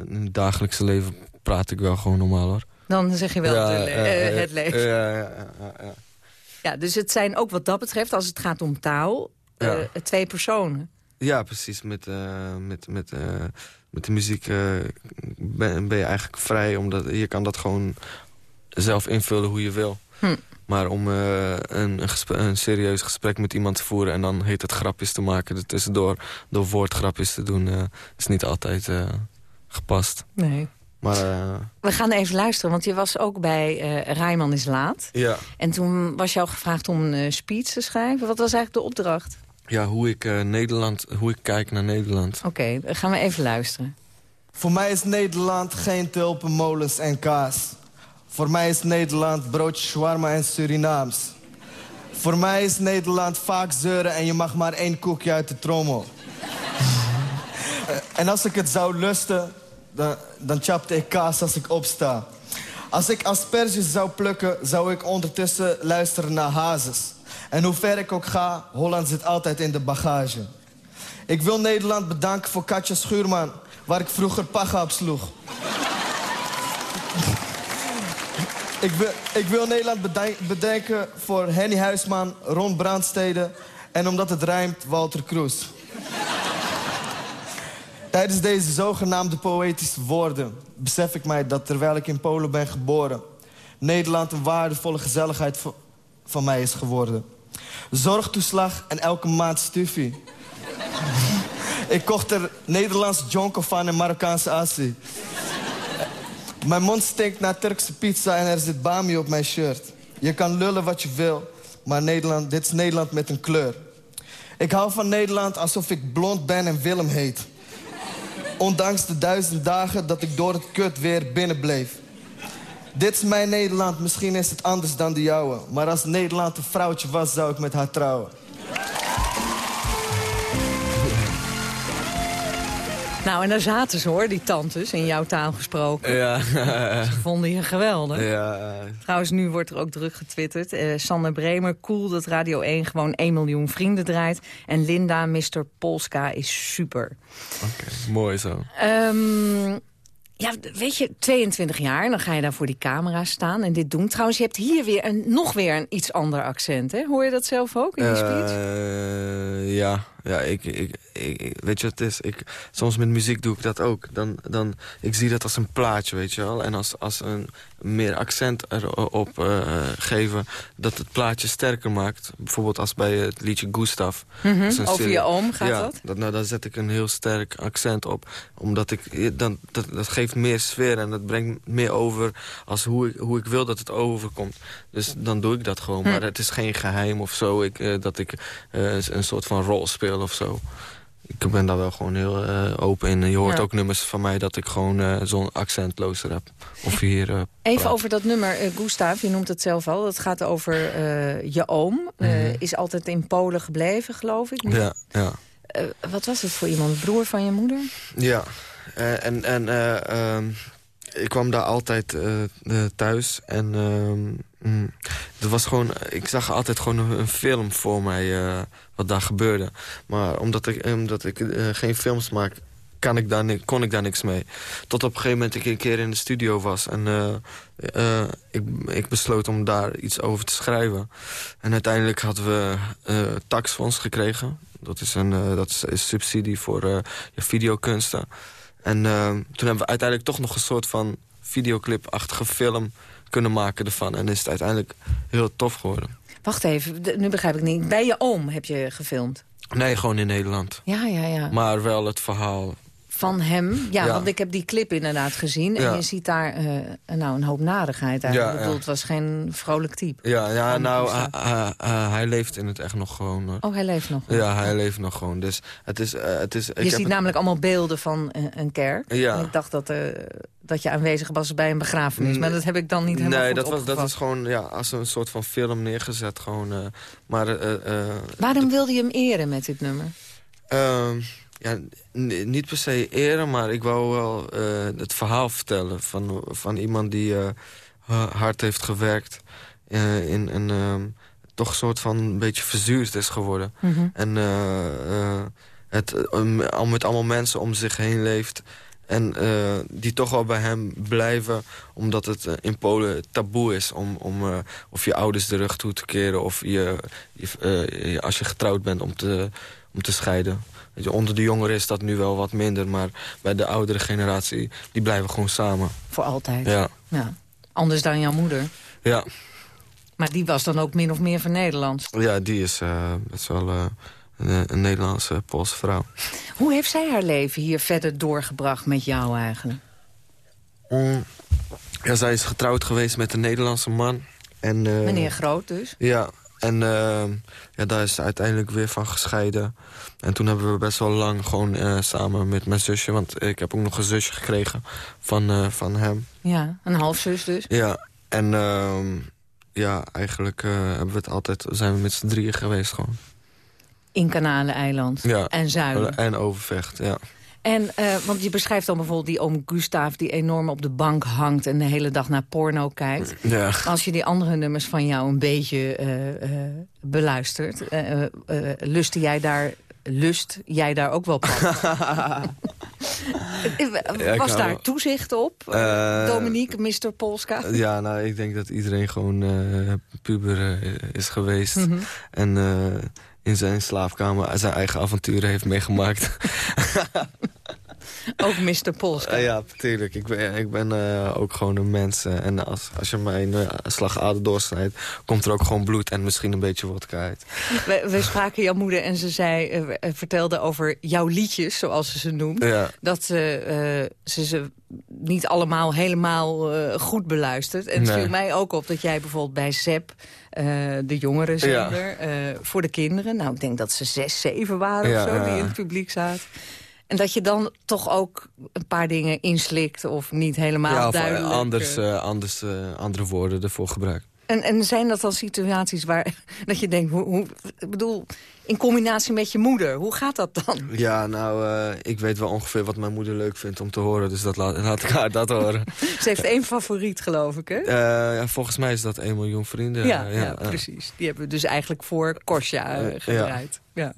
in het dagelijkse leven praat ik wel gewoon normaal hoor. Dan zeg je wel Ja, de le- het leven. Ja, ja, ja, ja. Ja, dus het zijn ook wat dat betreft, als het gaat om taal, twee personen. Ja, precies. Met, met, met, met de muziek ben, ben je eigenlijk vrij. Omdat je kan dat gewoon zelf invullen hoe je wil. Hm. Maar om eh, een, een, serieus gesprek met iemand te voeren... en dan heet het grapjes te maken er tussendoor... door woordgrapjes te doen, eh, is niet altijd eh, gepast. Nee. Maar eh, We gaan even luisteren, want je was ook bij eh Rijman is Laat. ja. En toen was jou gevraagd om een speech te schrijven. Wat was eigenlijk de opdracht? ja, hoe ik, eh, Nederland, hoe ik kijk naar Nederland. Oké, dan gaan we even luisteren. Voor mij is Nederland geen tulpen, molens en kaas. Voor mij is Nederland broodje shawarma en Surinaams. Voor mij is Nederland vaak zeuren en je mag maar één koekje uit de trommel. Eh, en als ik het zou lusten, dan, dan chapte ik kaas als ik opsta. Als ik asperges zou plukken, zou ik ondertussen luisteren naar hazes. En hoe ver ik ook ga, Holland zit altijd in de bagage. Ik wil Nederland bedanken voor Katja Schuurman, waar ik vroeger paga op sloeg. Ik, wil, Nederland bedanken voor Henny Huisman, Ron Brandstede... en omdat het rijmt, Walter Kroes. Tijdens deze zogenaamde poëtische woorden besef ik mij dat terwijl ik in Polen ben geboren... Nederland een waardevolle gezelligheid van mij is geworden. Zorgtoeslag en elke maand stufie. ik kocht er Nederlands jonko van en Marokkaanse assi. Mijn mond stinkt naar Turkse pizza en er zit bami op mijn shirt. Je kan lullen wat je wil, maar Nederland, dit is Nederland met een kleur. Ik hou van Nederland alsof ik blond ben en Willem heet. Ondanks de duizend dagen dat ik door het kut weer binnen bleef. Dit is mijn Nederland, misschien is het anders dan de jouwe. Maar als Nederland een vrouwtje was, zou ik met haar trouwen. Nou, en daar zaten ze hoor, die tantes, in jouw taal gesproken. Ja. Ze vonden je geweldig. Ja. Trouwens, nu wordt er ook druk getwitterd. Eh, Sander Bremer, cool dat Radio 1 gewoon 1 miljoen vrienden draait. En Linda, Mr. Polska, is super. Oké, mooi zo. Ehm, ja, weet je, 22 jaar, en dan ga je daar voor die camera staan en dit doen. Trouwens, je hebt hier weer een, nog weer een iets ander accent, hè? Hoor je dat zelf ook in je speech? Eh, ja, ja ik, ik, ik, weet je wat het is? Ik, soms met muziek doe ik dat ook. Dan, dan, ik zie dat als een plaatje, weet je wel. En als, als een meer accent erop uh, geven, dat het plaatje sterker maakt. Bijvoorbeeld als bij het liedje Gustav. Mhm, Over je oom gaat ja, dat? dat? Nou, dan zet ik een heel sterk accent op. Omdat ik, dan, dat, dat geeft meer sfeer en dat brengt meer over als hoe ik, hoe ik wil dat het overkomt. Dus dan doe ik dat gewoon. Hm. Maar het is geen geheim of zo, ik, eh, dat ik eh, een soort van rol speel of zo. Ik ben daar wel gewoon heel eh, open in. Je hoort Ja. ook nummers van mij dat ik gewoon eh, zo'n accentloos rap. Of hier... eh, Even praat. over dat nummer, Gustav, je noemt het zelf al. Dat gaat over je oom. Mhm. Is altijd in Polen gebleven, geloof ik. Ja, ja. Wat was het voor iemand? Broer van je moeder? Ja, en, en eh, ehm, ik kwam daar altijd thuis. En ehm, mm, er was gewoon, ik zag altijd gewoon een, film voor mij eh, wat daar gebeurde. Maar omdat ik, omdat ik eh, geen films maak, kan ik daar kon ik daar niks mee. Tot op een gegeven moment ik een keer in de studio was. En eh, ik, ik besloot om daar iets over te schrijven. En uiteindelijk hadden we taxfonds gekregen. Dat is een, dat is, subsidie voor je videokunsten. En toen hebben we uiteindelijk toch nog een soort van videoclip-achtige film kunnen maken ervan. En is het uiteindelijk heel tof geworden. Wacht even, nu begrijp ik niet. Bij je oom heb je gefilmd? Nee, gewoon in Nederland. Ja, ja, ja. Maar wel het verhaal. Van hem? Ja, Ja. want ik heb die clip inderdaad gezien. En je ziet daar eh, nou, een hoop nadigheid uit. Ja, ik bedoel, het was geen vrolijk type. Ja, ja nou, hij- hij- leeft in het echt nog gewoon. eh. Oh, hij leeft nog. Ja, hij leeft nog gewoon. Dus het is... eh, het is ik Je heb ziet namelijk allemaal beelden van een kerk. Ja. En ik dacht dat, dat je aanwezig was bij een begrafenis. Maar dat heb ik dan niet helemaal Nee, dat, was, dat is gewoon ja, als een soort van film neergezet. Gewoon, maar Waarom wilde je hem eren met dit nummer? Ja, niet per se eren, maar ik wou wel eh, het verhaal vertellen... van, van iemand die eh, ha- hard heeft gewerkt... eh, in een ehm, toch een soort van een beetje verzuurd is geworden. Mhm. En het al met allemaal mensen om zich heen leeft... En die toch wel bij hem blijven, omdat het in Polen taboe is... om, om of je ouders de rug toe te keren... of je, je, je- als je getrouwd bent om te, om te scheiden. Weet je, onder de jongeren is dat nu wel wat minder... maar bij de oudere generatie, die blijven gewoon samen. Voor altijd. Ja, Ja. Anders dan jouw moeder. ja. Maar die was dan ook min of meer van Nederlands. ja die is eh, best wel eh, een, een Nederlandse Poolse vrouw. Hoe heeft zij haar leven hier verder doorgebracht met jou eigenlijk? Mm. Ja, zij is getrouwd geweest met een Nederlandse man. En, eh, Meneer Groot dus. Ja, en eh, ja, daar is ze uiteindelijk weer van gescheiden. En toen hebben we best wel lang gewoon eh, samen met mijn zusje... want ik heb ook nog een zusje gekregen van, eh, van hem. Ja, een halfzus dus. Ja, en ehm, ja, eigenlijk eh, hebben we het altijd, zijn we met z'n drieën geweest gewoon. In Kanaleneiland. Ja. En Zuiden. En Overvecht, ja. En, eh, want je beschrijft dan bijvoorbeeld die oom Gustav... die enorm op de bank hangt en de hele dag naar porno kijkt. Ja. Als je die andere nummers van jou een beetje eh, eh, beluistert... lustte jij daar... Lust jij daar ook wel ik Was daar toezicht op? Dominique, Mr. Polska? Ja, nou, ik denk dat iedereen gewoon eh, puber is geweest. Mhm. En in zijn slaapkamer zijn eigen avonturen heeft meegemaakt. Ook Mr. Polska. Ja, natuurlijk. Ik ben, ik ben eh, ook gewoon een mens. eh, en als, als je mijn eh, slagader doorsnijdt, komt er ook gewoon bloed en misschien een beetje wodka uit. We, we spraken jouw moeder en ze zei, vertelde over jouw liedjes, zoals ze ze noemt. Ja. Dat ze, ze ze niet allemaal helemaal goed beluistert. En het Nee. viel mij ook op dat jij bijvoorbeeld bij ZEP, de jongerenzender, eh, voor de kinderen... nou, ik denk dat ze zes, zeven waren Ja, of zo, die in het publiek zaten... En dat je dan toch ook een paar dingen inslikt of niet helemaal ja, of eh, duidelijk... anders, eh, eh, anders, eh, andere woorden ervoor gebruiken. En, en zijn dat dan situaties waar dat je denkt, hoe, hoe, ik bedoel, in combinatie met je moeder, hoe gaat dat dan? Ja, nou, eh, ik weet wel ongeveer wat mijn moeder leuk vindt om te horen. Dus dat laat, laat ik haar dat horen. Ze heeft één favoriet, geloof ik, hè? Eh, ja, volgens mij is dat 1 miljoen vrienden. ja, Eh, ja, eh. precies. Die hebben we dus eigenlijk voor Kosja eh, Eh, ja. gedraaid. Ja.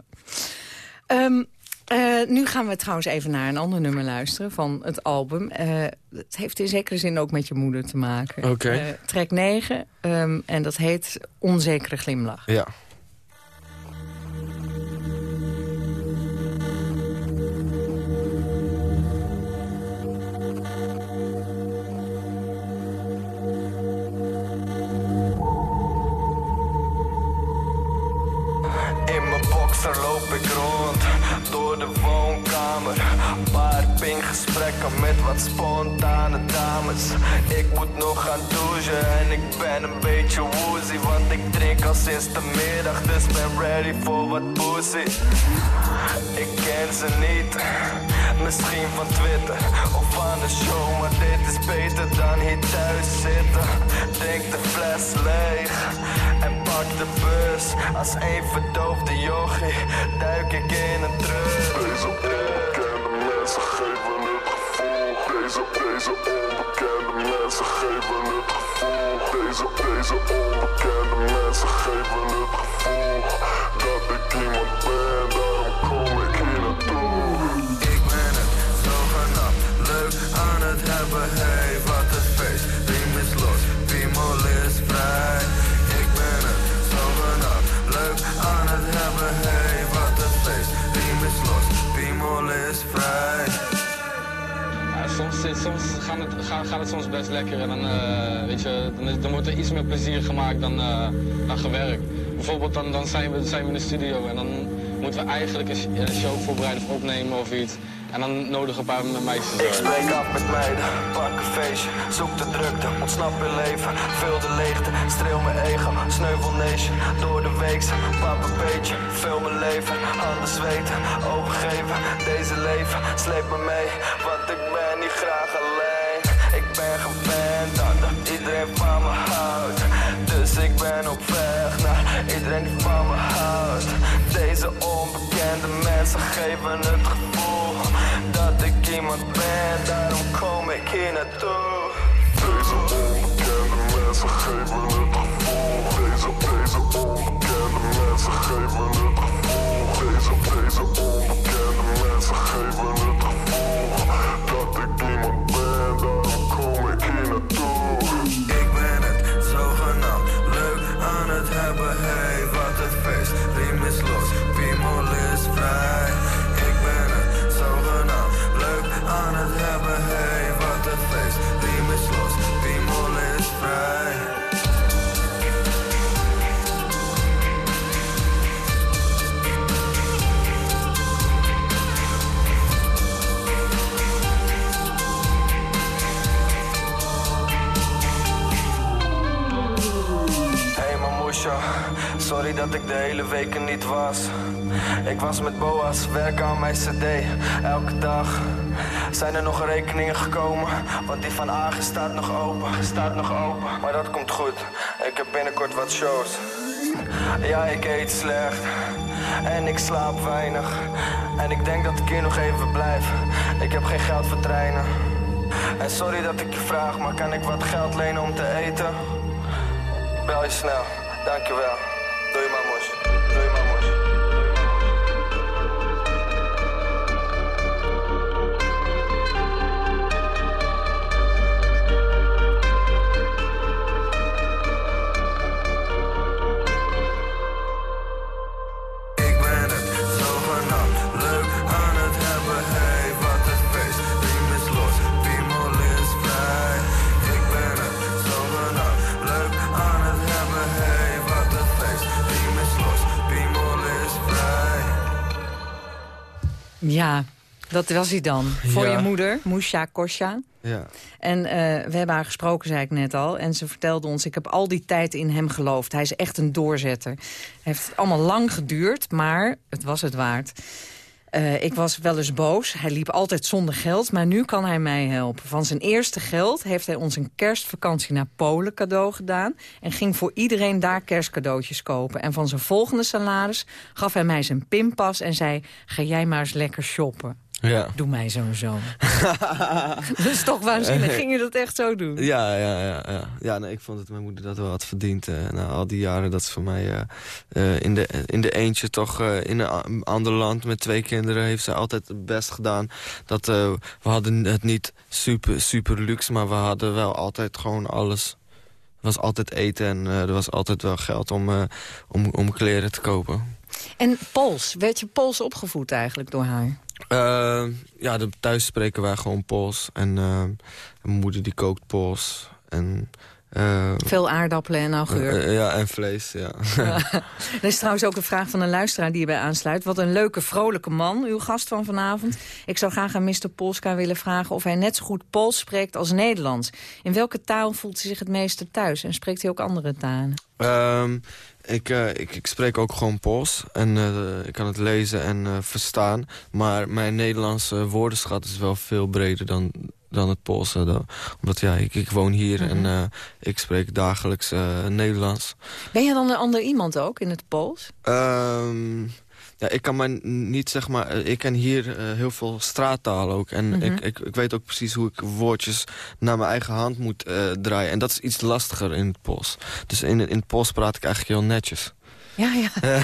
Ehm, eh, nu gaan we trouwens even naar een ander nummer luisteren van het album. Eh, het heeft in zekere zin ook met je moeder te maken. Oké. Eh, track 9, ehm, en dat heet Onzekere Glimlach. Ja. In mijn boxer loop ik rond door de woonkamer. Paar pinggesprekken met wat spontane dames. Ik moet nog gaan douchen en ik ben een beetje woozy. Want ik drink al sinds de middag, dus ben ready voor wat pussy. Ik ken ze niet, misschien van Twitter of van de show. Maar dit is beter dan hier thuis zitten. Drink de fles leeg en pak de bus. Als een verdoofde jochie duik ik in een treur. Deze onbekende mensen geven het gevoel. Deze, deze onbekende mensen geven het gevoel. Deze, deze onbekende mensen geven het gevoel. Dat ik iemand ben, hebben. Hey, wat een feest. Riem is los, piemel is vrij. Ik ben het zogenaamd leuk aan het hebben. Hey, wat een feest. Riem is los, piemel is vrij. Ja, soms, soms gaat, het, gaat, gaat het soms best lekker en dan, eh, weet je, dan, dan wordt er iets meer plezier gemaakt dan, eh, dan gewerkt. Bijvoorbeeld dan, dan zijn, we, zijn we in de studio en dan moeten we eigenlijk een, een show voorbereiden of opnemen of iets. En dan nodigen een paar me- meisjes Ik uit. spreek af met meiden, pak een feestje, zoek de drukte, ontsnap in leven, vul de leegte, streel mijn ego, sneuvel nation, door de weekse, pap een beetje, vul mijn leven, handen zweten, overgeven, deze leven, sleep me mee, want ik ben niet graag alleen, ik ben gewend dat iedereen van me houdt, dus ik ben op weg naar iedereen die van me houdt, deze onbekende mensen geven het gevoel, dat ik iemand ben, daarom kom ik sorry dat ik de hele weken niet was. Ik was met Boas, werken aan mijn cd, elke dag. Zijn er nog rekeningen gekomen? Want die van Agen staat nog open, staat nog open. Maar dat komt goed, ik heb binnenkort wat shows. Ja, ik eet slecht en ik slaap weinig. En ik denk dat ik hier nog even blijf. Ik heb geen geld voor treinen. En sorry dat ik je vraag, maar kan ik wat geld lenen om te eten? Bel je snel, dankjewel. Ja, dat was hij dan. Voor Ja. je moeder, Musha Kosha. Ja. En eh, we hebben haar gesproken, zei ik net al. En ze vertelde ons, ik heb al die tijd in hem geloofd. Hij is echt een doorzetter. Het heeft allemaal lang geduurd, maar het was het waard. Eh, ik was wel eens boos. Hij liep altijd zonder geld, maar nu kan hij mij helpen. Van zijn eerste geld heeft hij ons een kerstvakantie naar Polen cadeau gedaan... en ging voor iedereen daar kerstcadeautjes kopen. En van zijn volgende salaris gaf hij mij zijn pinpas en zei... ga jij maar eens lekker shoppen. Ja. Doe mij zo'n zoon. dat is toch waanzinnig. Ging je dat echt zo doen? Ja, ja, ja. Ja, ja nee, ik vond dat mijn moeder dat wel had verdiend. eh, na al die jaren dat ze voor mij eh, eh, in, de, in de eentje toch eh, in een ander land met twee kinderen... heeft ze altijd het best gedaan. Dat, eh, we hadden het niet super, super luxe, maar we hadden wel altijd gewoon alles. Er was altijd eten en eh, er was altijd wel geld om, eh, om, om kleren te kopen. En Pools, werd je Pools opgevoed eigenlijk door haar? Eh, ja, de, thuis spreken wij gewoon Pools. En eh, mijn moeder die kookt Pools. En, eh, Veel aardappelen en augurk. ja, en vlees, ja. Er is trouwens ook een vraag van een luisteraar die erbij aansluit. Wat een leuke, vrolijke man, uw gast van vanavond. Ik zou graag aan Mr. Polska willen vragen of hij net zo goed Pools spreekt als Nederlands. In welke taal voelt hij zich het meeste thuis? En spreekt hij ook andere talen? Ehm, ik, ik, ik spreek ook gewoon Pools. En eh, ik kan het lezen en eh, verstaan. Maar mijn Nederlandse woordenschat is wel veel breder dan, dan het Poolse. dan- omdat ja, ik, ik woon hier en eh, ik spreek dagelijks Nederlands. Ben je dan een ander iemand ook in het Pools? Ehm, ja, ik kan maar niet zeg maar. eh, Ik ken hier eh, heel veel straattaal ook. En Mhm. ik, ik, ik weet ook precies hoe ik woordjes naar mijn eigen hand moet eh, draaien. En dat is iets lastiger in het Pools. Dus in, in het Pools praat ik eigenlijk heel netjes. Ja, ja.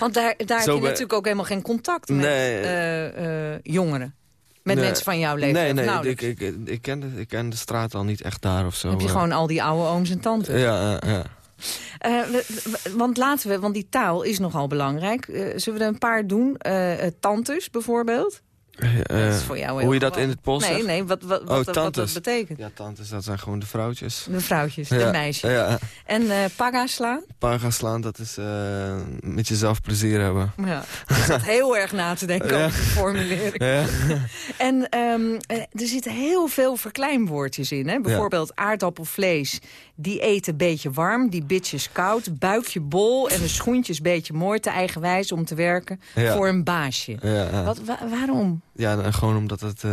Want daar, daar heb je natuurlijk ook helemaal geen contact met Nee. jongeren. Met nee, mensen van jouw leeftijd. Nee, nee, nauwelijks. ik, ik, ik, ken de, ik ken de straat al niet echt daar of zo. Heb je gewoon al die oude ooms en tantes. Ja, ja, Eh, we- we- want laten we, want die taal is nogal belangrijk. Eh, zullen we er een paar doen? Eh eh, tantes bijvoorbeeld. Dat is voor jou heel hoe je dat gewoon. in het Pools Nee, zegt? nee, wat, wat, Oh, wat, wat dat betekent. Ja, tantes, dat zijn gewoon de vrouwtjes. De vrouwtjes, de Ja, meisjes. Ja, En eh paga slaan? Paga slaan, dat is eh, met jezelf plezier hebben. Ja, ik zat heel erg na te denken Ja. over de formulering. Ja. En ehm, eh, er zitten heel veel verkleinwoordjes in. Hè? Bijvoorbeeld aardappelvlees. Die eten beetje warm, die bitches koud. Buikje bol en de schoentjes beetje mooi. Te eigenwijs om te werken Ja. voor een baasje. Ja. Wat, wa- waarom? Ja, nou, gewoon omdat het eh,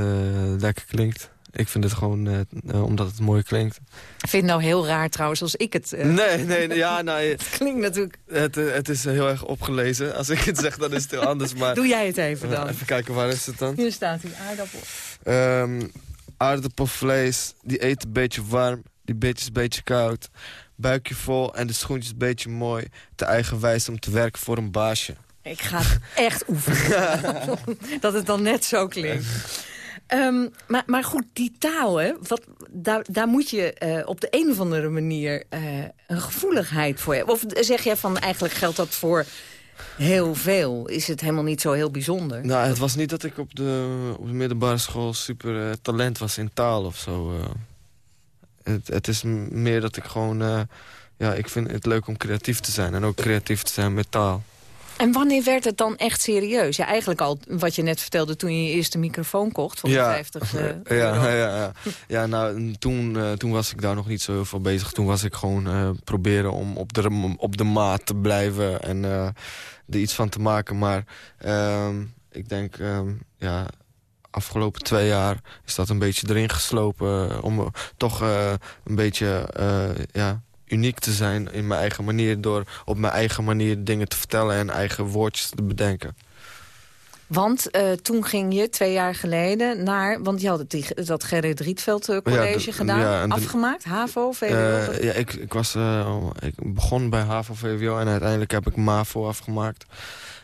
lekker klinkt. Ik vind het gewoon eh, eh, omdat het mooi klinkt. Ik vind het nou heel raar trouwens als ik het... eh, Nee, nee, ja, nou, Het klinkt natuurlijk... het, het is heel erg opgelezen. Als ik het zeg, dan is het heel anders. Maar, Doe jij het even dan. Even kijken, waar is het dan? Hier staat die aardappel. Ehm aardappelvlees, die eet een beetje warm. Die beetje is een beetje koud. Buikje vol en de schoentjes een beetje mooi. Te eigenwijs om te werken voor een baasje. Ik ga het echt oefenen. dat het dan net zo klinkt. Ehm, maar, maar goed, die taal, hè, wat, daar, daar moet je eh, op de een of andere manier eh, een gevoeligheid voor hebben. Of zeg jij van eigenlijk geldt dat voor heel veel? Is het helemaal niet zo heel bijzonder? Nou, het was niet dat ik op de, op de middelbare school super eh, talent was in taal of zo. Het, het is meer dat ik gewoon... eh, ja, ik vind het leuk om creatief te zijn. En ook creatief te zijn met taal. En wanneer werd het dan echt serieus? Ja, eigenlijk al wat je net vertelde toen je je eerste microfoon kocht van de 50 eh, ja, euro. ja, ja. ja, nou, toen, eh, toen was ik daar nog niet zo heel veel bezig. Toen was ik gewoon proberen om op de, op de maat te blijven en er iets van te maken. Maar ehm, ik denk, ehm, ja, afgelopen twee jaar is dat een beetje erin geslopen. eh, om eh, toch eh, een beetje, ja uniek te zijn in mijn eigen manier... door op mijn eigen manier dingen te vertellen en eigen woordjes te bedenken. Want toen ging je twee jaar geleden naar... Want je had het, die- dat Gerrit Rietveld college Ja, de- gedaan. ja, en de- afgemaakt, HAVO, VWO. Ja, ik, ik, was, ik begon bij HAVO-VWO en uiteindelijk heb ik MAVO afgemaakt.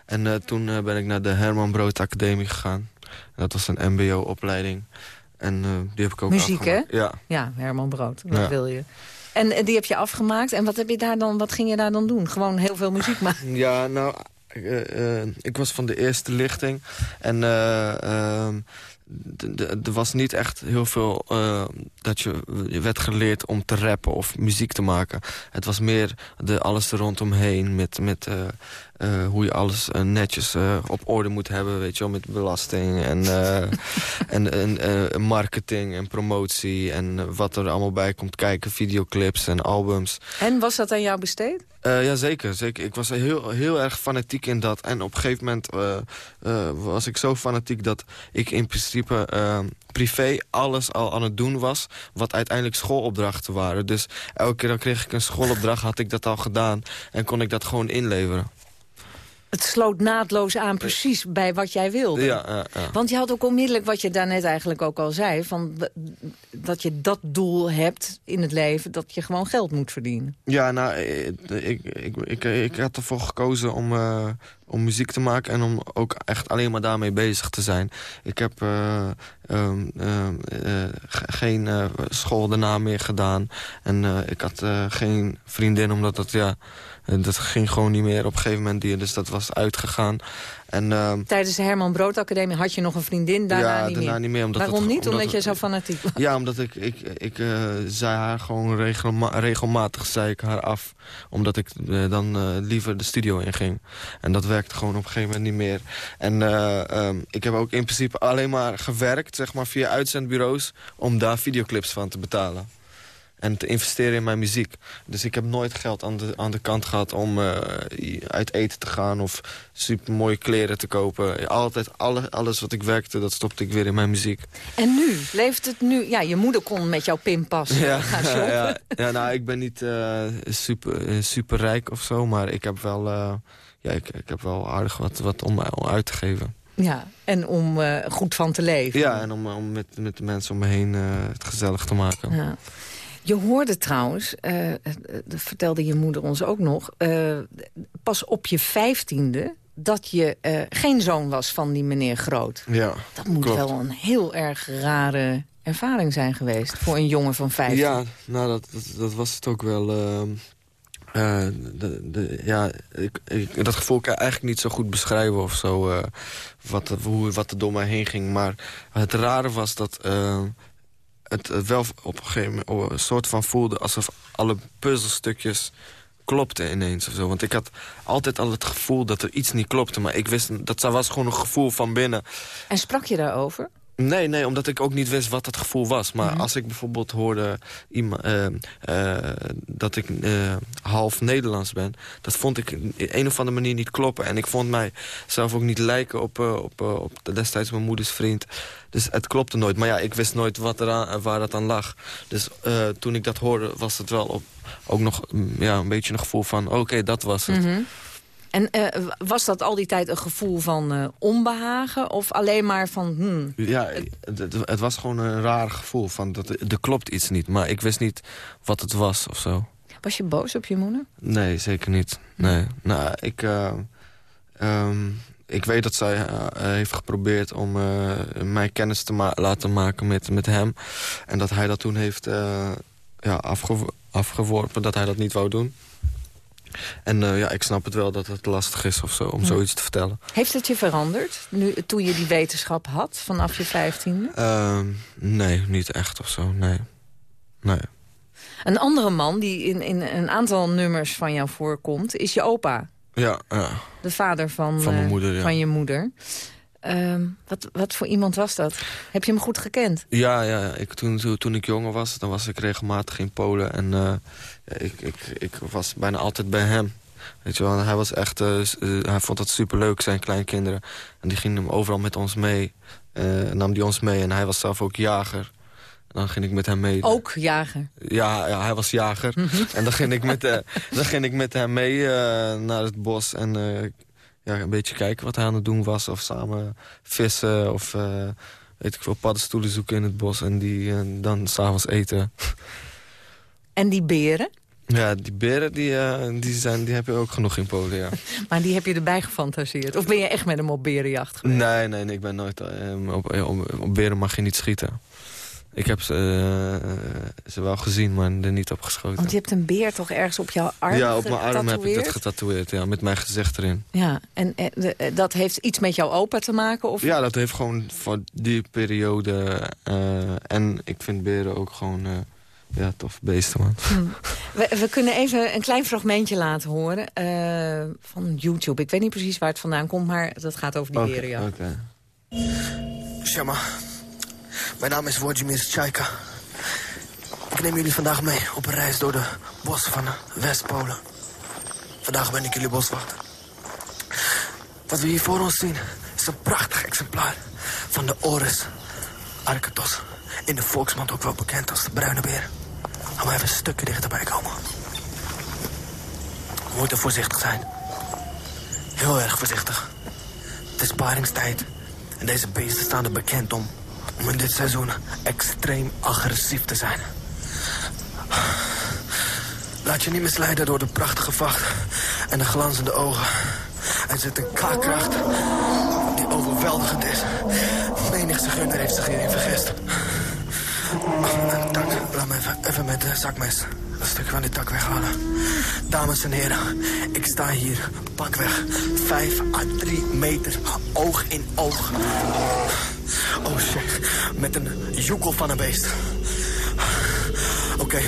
En toen ben ik naar de Herman Brood Academie gegaan. Dat was een mbo-opleiding. En eh, die heb ik ook Muziek, hè? Ja. Ja, Herman Brood, wat Ja. wil je. En eh, die heb je afgemaakt. En wat, heb je daar dan, wat ging je daar dan doen? Gewoon heel veel muziek maken? Ja, nou, eh, ik was van de eerste lichting. En eh, ehm, er was niet echt heel veel dat je, je werd geleerd om te rappen of muziek te maken. Het was meer de, alles er rondomheen met, met eh, hoe je alles eh, netjes eh, op orde moet hebben. Weet je wel, met belasting en, en, en marketing en promotie. En wat er allemaal bij komt kijken, videoclips en albums. En was dat aan jou besteed? Uh, ja, zeker, zeker. Ik was heel, heel erg fanatiek in dat. En op een gegeven moment was ik zo fanatiek dat ik in principe privé alles al aan het doen was... wat uiteindelijk schoolopdrachten waren. Dus elke keer dan kreeg ik een schoolopdracht, had ik dat al gedaan... en kon ik dat gewoon inleveren. Het sloot naadloos aan precies bij wat jij wilde. Ja, ja, ja. Want je had ook onmiddellijk, wat je daarnet eigenlijk ook al zei... Van, dat je dat doel hebt in het leven, dat je gewoon geld moet verdienen. Ja, nou, ik, ik, ik, ik, ik had ervoor gekozen om, uh, om muziek te maken... en om ook echt alleen maar daarmee bezig te zijn. Ik heb uh, um, uh, geen school daarna meer gedaan. En ik had geen vriendin, omdat dat, ja... Dat ging gewoon niet meer op een gegeven moment. Die, dus dat was uitgegaan. En, uh, Tijdens de Herman Brood Academie had je nog een vriendin, daarna ja, niet daarna meer. niet meer omdat Waarom het, niet? Omdat, omdat je zo fanatiek was? Ja, omdat ik, ik, ik uh, zei haar gewoon regelma regelmatig zei ik haar af. Omdat ik uh, dan uh, liever de studio inging. En dat werkte gewoon op een gegeven moment niet meer. En um, ik heb ook in principe alleen maar gewerkt, zeg maar, via uitzendbureaus... om daar videoclips van te betalen en te investeren in mijn muziek. Dus ik heb nooit geld aan de, aan de kant gehad om uh, uit eten te gaan... of super mooie kleren te kopen. Altijd alle, alles wat ik werkte, dat stopte ik weer in mijn muziek. En nu? Leeft het nu? Ja, je moeder kon met jouw pinpas ja, gaan shoppen. Ja, ja, nou, ik ben niet uh, super, super rijk of zo... maar ik heb wel, uh, ja, ik, ik heb wel aardig wat, wat om, om uit te geven. Ja, en om uh, goed van te leven. Ja, en om, om met, met de mensen om me heen het gezellig te maken. Ja. Je hoorde trouwens, uh, dat vertelde je moeder ons ook nog... Uh, pas op je vijftiende dat je uh, geen zoon was van die meneer Groot. Ja, Dat moet klopt. wel een heel erg rare ervaring zijn geweest... voor een jongen van vijftien. Ja, nou, dat, dat, dat was het ook wel... Uh, de, de, ja, ik, ik, dat gevoel kan ik eigenlijk niet zo goed beschrijven of zo. Uh, wat, hoe, wat er door mij heen ging. Maar het rare was dat uh, het wel op een gegeven moment een soort van voelde... alsof alle puzzelstukjes klopten ineens of zo. Want ik had altijd al het gevoel dat er iets niet klopte. Maar ik wist, dat was gewoon een gevoel van binnen. En sprak je daarover? Nee, nee, omdat ik ook niet wist wat het gevoel was. Maar Mhm. als ik bijvoorbeeld hoorde iemand, uh, uh, dat ik uh, half Nederlands ben... dat vond ik in een of andere manier niet kloppen. En ik vond mij zelf ook niet lijken op, op, op destijds mijn moeders vriend. Dus het klopte nooit. Maar ja, ik wist nooit wat eraan, waar dat aan lag. Dus toen ik dat hoorde, was het wel op, ook nog ja, een beetje een gevoel van... oké, okay, dat was het. Mm -hmm. En uh, was dat al die tijd een gevoel van uh, onbehagen? Of alleen maar van... Hmm, ja, het, het, was gewoon een raar gevoel. van dat Er klopt iets niet, maar ik wist niet wat het was of zo. Was je boos op je moeder? Nee, zeker niet. Nee. Nou, ik, uh, um, ik weet dat zij heeft geprobeerd om mij kennis te ma laten maken met, met hem. En dat hij dat toen heeft ja, afge afgeworpen, dat hij dat niet wou doen. En uh, ja, ik snap het wel dat het lastig is of zo, om ja. zoiets te vertellen. Heeft het je veranderd nu, toen je die wetenschap had vanaf je vijftiende? Uh, nee, niet echt of zo, nee. nee. Een andere man die in, in een aantal nummers van jou voorkomt, is je opa. Ja, ja. De vader van, van, mijn moeder, uh, ja. van je moeder. Uh, wat, wat voor iemand was dat? Heb je hem goed gekend? Ja, ja ik, toen, toen, ik jonger was, dan was ik regelmatig in Polen. En ja, ik, ik, ik was bijna altijd bij hem. Weet je wel, hij was echt, uh, hij vond het superleuk, zijn kleinkinderen. En die gingen overal met ons mee. nam die ons mee en hij was zelf ook jager. En dan ging ik met hem mee. Ook jager? Ja, ja hij was jager. Mhm. en dan ging ik met, dan ging ik met hem mee naar het bos en ja, een beetje kijken wat hij aan het doen was. Of samen vissen of weet ik veel, paddenstoelen zoeken in het bos. En die dan s'avonds eten. En die beren? Ja, die beren die, uh, die, zijn, die heb je ook genoeg in Polen, ja. maar die heb je erbij gefantaseerd? Of ben je echt met hem op berenjacht geweest? Nee, nee, nee ik ben nooit... op, op, op, beren mag je niet schieten. Ik heb ze, eh, ze wel gezien, maar er niet op geschoten. Want je hebt een beer toch ergens op jouw arm Ja, op mijn arm heb ik dat getatoeëerd. Ja, met mijn gezicht erin. Ja, en eh, de- eh, dat heeft iets met jouw opa te maken? Of? Ja, dat heeft gewoon voor die periode... eh, en ik vind beren ook gewoon... ja, tof beesten, man. Hm. We, we kunnen even een klein fragmentje laten horen eh, van YouTube. Ik weet niet precies waar het vandaan komt, maar dat gaat over die Oké, beren, ja. oké. Shema, mijn naam is Wojimir Tjaika. Ik neem jullie vandaag mee op een reis door de bossen van Westpolen. Vandaag ben ik jullie boswachter. Wat we hier voor ons zien is een prachtig exemplaar van de Oris arketos. In de volksmond ook wel bekend als de bruine beer. Laten we even een stukje dichterbij komen. We moeten voorzichtig zijn. Heel erg voorzichtig. Het is paringstijd. En deze beesten staan er bekend om. Om in dit seizoen extreem agressief te zijn. Laat je niet misleiden door de prachtige vacht en de glanzende ogen. Er zit een kaakkracht die overweldigend is. Menig segunde heeft zich hierin vergist. Oh, laat me even, met de zakmes een stukje van die tak weghalen. Dames en heren, ik sta hier pakweg 5 à 3 meter oog in oog. Oh shit, met een joekel van een beest. Oké,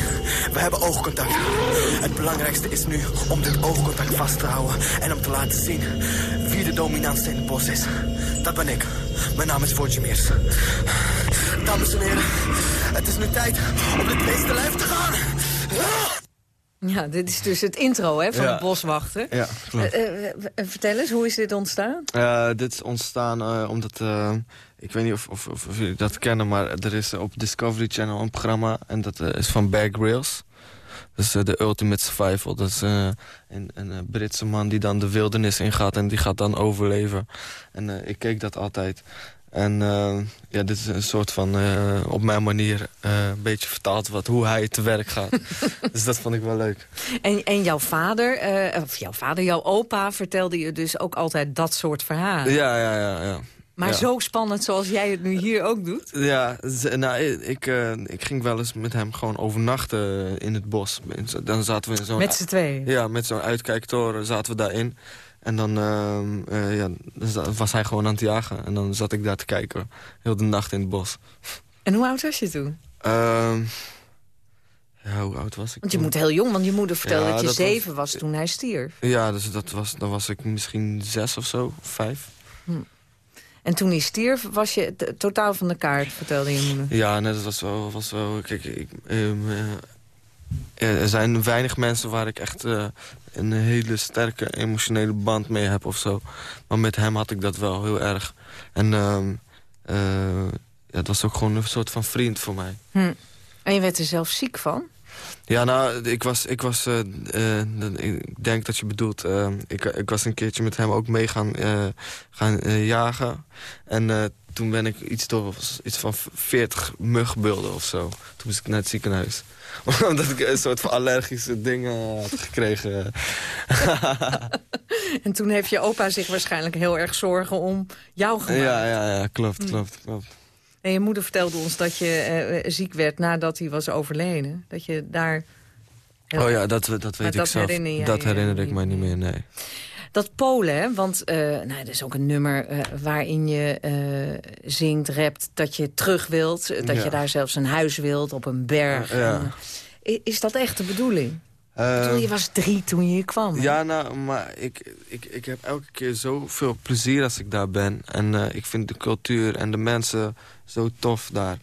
we hebben oogcontact. Het belangrijkste is nu om dit oogcontact vast te houden... en om te laten zien wie de dominantste in het bos is. Dat ben ik. Mijn naam is Wojimirs. Dames en heren, het is nu tijd om dit beest te lijf te gaan. Ja, dit is dus het intro hè, van Ja. de boswachter. Ja, klopt. Eh, eh, vertel eens, hoe is dit ontstaan? Eh, dit is ontstaan omdat... ik weet niet of, of, of, of jullie dat kennen, maar er is op Discovery Channel een programma... en dat is van Bear Grylls. Dat is de Ultimate Survival. Dat is een, een Britse man die dan de wildernis ingaat... en die gaat dan overleven. En ik keek dat altijd. En eh, ja, dit is een soort van, eh, op mijn manier... eh, een beetje vertaald wat, hoe hij te werk gaat. dus dat vond ik wel leuk. En, en jouw vader, of jouw vader, jouw opa, vertelde je dus ook altijd dat soort verhalen. Ja, ja, ja. ja. Maar Ja. zo spannend zoals jij het nu hier ook doet? Ja, nou, ik, ik ging wel eens met hem gewoon overnachten in het bos. Dan zaten we in zo'n... Met z'n tweeën? Ja, met zo'n uitkijktoren zaten we daarin. En dan ehm, eh, ja, was hij gewoon aan het jagen. En dan zat ik daar te kijken, heel de nacht in het bos. En hoe oud was je toen? Ehm, ja, hoe oud was ik Want je toen? moet heel jong, want je moeder vertelde Ja, dat je dat zeven was toen hij stierf. Ja, dus dat was, dan was ik misschien zes of zo, vijf. En toen hij stierf, was je totaal van de kaart, vertelde je moeder. Ja, nee, dat was wel... Was wel kijk, ik, ehm, eh, er zijn weinig mensen waar ik echt eh, een hele sterke emotionele band mee heb of zo. Maar met hem had ik dat wel heel erg. En ehm eh, ja, het was ook gewoon een soort van vriend voor mij. Hm. En je werd er zelf ziek van? Ja, nou, ik was... Ik, was eh, eh, ik denk dat je bedoelt... eh, ik, ik was een keertje met hem ook mee gaan, gaan jagen. En toen ben ik iets, door, iets van 40 mugbulden of zo. Toen moest ik naar het ziekenhuis. Omdat ik een soort van allergische dingen had gekregen. En toen heeft je opa zich waarschijnlijk heel erg zorgen om jou gemaakt. ja, ja, ja, klopt, klopt, klopt. En je moeder vertelde ons dat je eh, ziek werd nadat hij was overleden. Dat je daar... heel- Oh ja, dat, dat weet ik dat zelf. herinner dat herinner ik mij niet meer, nee. Dat Polen, hè, want eh nou, er is ook een nummer eh, waarin je eh, zingt, rapt... dat je terug wilt, eh, dat Ja. je daar zelfs een huis wilt op een berg. Ja. En, eh, i- is dat echt de bedoeling? Bedoel, Ehm, je was drie toen je hier kwam. hè? Ja, nou, maar ik, ik, ik heb elke keer zoveel plezier als ik daar ben. En eh, ik vind de cultuur en de mensen zo tof daar.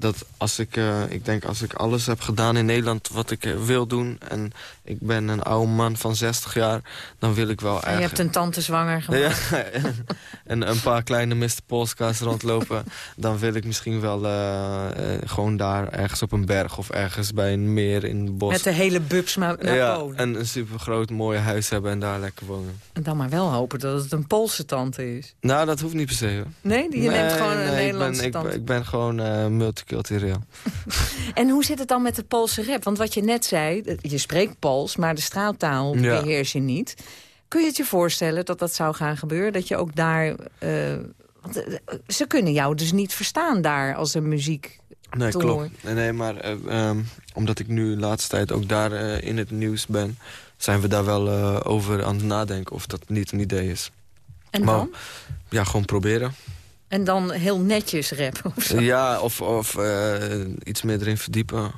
Dat als ik, eh, ik denk als ik alles heb gedaan in Nederland wat ik eh, wil doen... en ik ben een oude man van 60 jaar, dan wil ik wel En je eigenlijk... hebt een tante zwanger gemaakt. Ja, en, en een paar kleine Mr. Polska's rondlopen. dan wil ik misschien wel eh, gewoon daar ergens op een berg... of ergens bij een meer in het bos. Met de hele bubs maar naar ja, Polen. en een super groot mooi huis hebben en daar lekker wonen. En dan maar wel hopen dat het een Poolse tante is. Nou, dat hoeft niet per se, hoor. Nee, die je neemt gewoon een Nederlandse ik ben, tante. ben- ik ben gewoon eh. En hoe zit het dan met de Poolse rap? Want wat je net zei, eh, je spreekt Pools, maar de straaltaal Ja. beheers je niet. Kun je het je voorstellen dat dat zou gaan gebeuren? Dat je ook daar... eh, want eh, ze kunnen jou dus niet verstaan daar als er muziek Nee, klopt. Nee, nee maar eh, ehm, omdat ik nu de laatste tijd ook daar eh, in het nieuws ben... zijn we daar wel eh, over aan het nadenken of dat niet een idee is. En maar, dan? Ja, gewoon proberen. En dan heel netjes rappen of zo. Ja, of, of eh, iets meer erin verdiepen.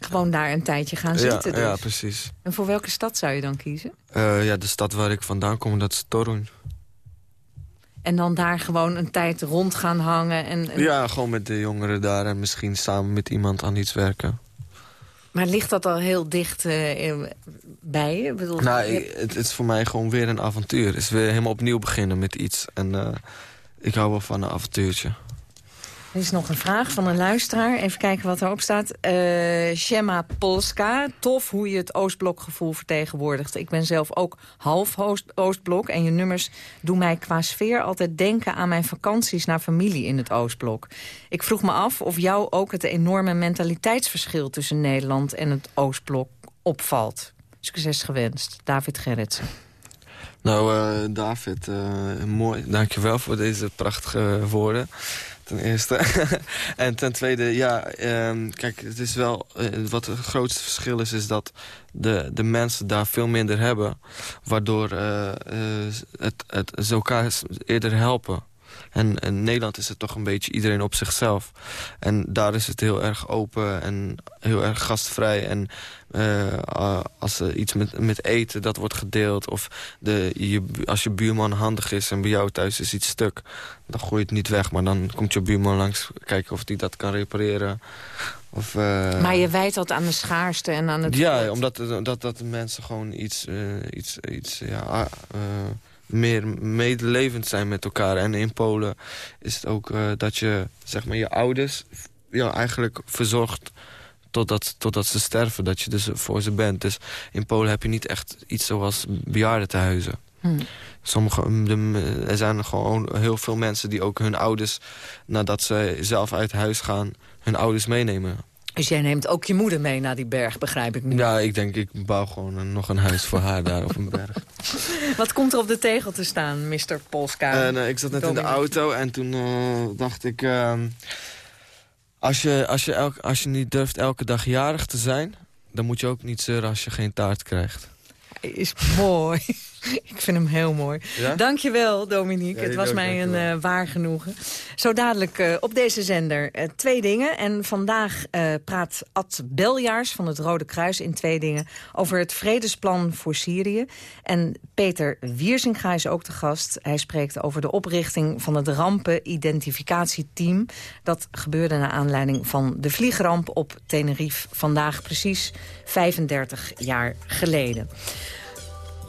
Gewoon daar een tijdje gaan zitten dus. ja, precies. En voor welke stad zou je dan kiezen? Eh, ja, de stad waar ik vandaan kom, dat is Torun. En dan daar gewoon een tijd rond gaan hangen. En, en- Ja, gewoon met de jongeren daar en misschien samen met iemand aan iets werken. Maar ligt dat al heel dicht eh, bij je? Bedoel, Nou, je het, het is voor mij gewoon weer een avontuur. Het is weer helemaal opnieuw beginnen met iets. En ik hou wel van een avontuurtje. Er is nog een vraag van een luisteraar. Even kijken wat erop staat. Eh Shema Polska. Tof hoe je het Oostblokgevoel vertegenwoordigt. Ik ben zelf ook half Oost- Oostblok. En je nummers doen mij qua sfeer altijd denken aan mijn vakanties naar familie in het Oostblok. Ik vroeg me af of jou ook het enorme mentaliteitsverschil tussen Nederland en het Oostblok opvalt. Succes gewenst. David Gerritsen. Nou, eh, David, eh, mooi. Dankjewel voor deze prachtige woorden. Ten eerste. en ten tweede, ja, ehm, kijk, het is wel... eh, wat het grootste verschil is, is dat de, de mensen daar veel minder hebben. Waardoor het, het, ze elkaar eerder helpen. En in Nederland is het toch een beetje iedereen op zichzelf. En daar is het heel erg open en heel erg gastvrij. En eh, als er iets met, met eten, dat wordt gedeeld. Of de, je, als je buurman handig is en bij jou thuis is iets stuk... dan gooi je het niet weg, maar dan komt je buurman langs... kijken of hij dat kan repareren. Of, eh, maar je wijt dat aan de schaarste en aan het... ja, omdat dat, dat de mensen gewoon iets, eh, iets, iets ja, ah, meer medelevend zijn met elkaar. En in Polen is het ook eh, dat je zeg maar, je ouders ja, eigenlijk verzorgt totdat, totdat ze sterven. Dat je dus voor ze bent. Dus in Polen heb je niet echt iets zoals bejaardentehuizen. Hm. Sommige, de, er zijn gewoon heel veel mensen die ook hun ouders... nadat ze zelf uit huis gaan, hun ouders meenemen. Dus jij neemt ook je moeder mee naar die berg, begrijp ik nu. Ja, ik denk, ik bouw gewoon een- nog een huis voor haar daar op een berg. Wat komt er op de tegel te staan, Mr. Polska? Eh, ik zat net in de auto en toen eh, dacht ik... ehm, als, je, als, je elk, als je niet durft elke dag jarig te zijn... dan moet je ook niet zeuren als je geen taart krijgt. Is mooi. ik vind hem heel mooi. Ja? Dankjewel, Dominique. Ja, het was mij een eh, waar genoegen. Zo dadelijk eh, op deze zender eh, twee dingen. En vandaag praat Ad Beljaars van het Rode Kruis in twee dingen... over het vredesplan voor Syrië. En Peter Wiersinga is ook de gast. Hij spreekt over de oprichting van het rampenidentificatieteam. Dat gebeurde naar aanleiding van de vliegramp op Tenerife. Vandaag precies 35 jaar geleden.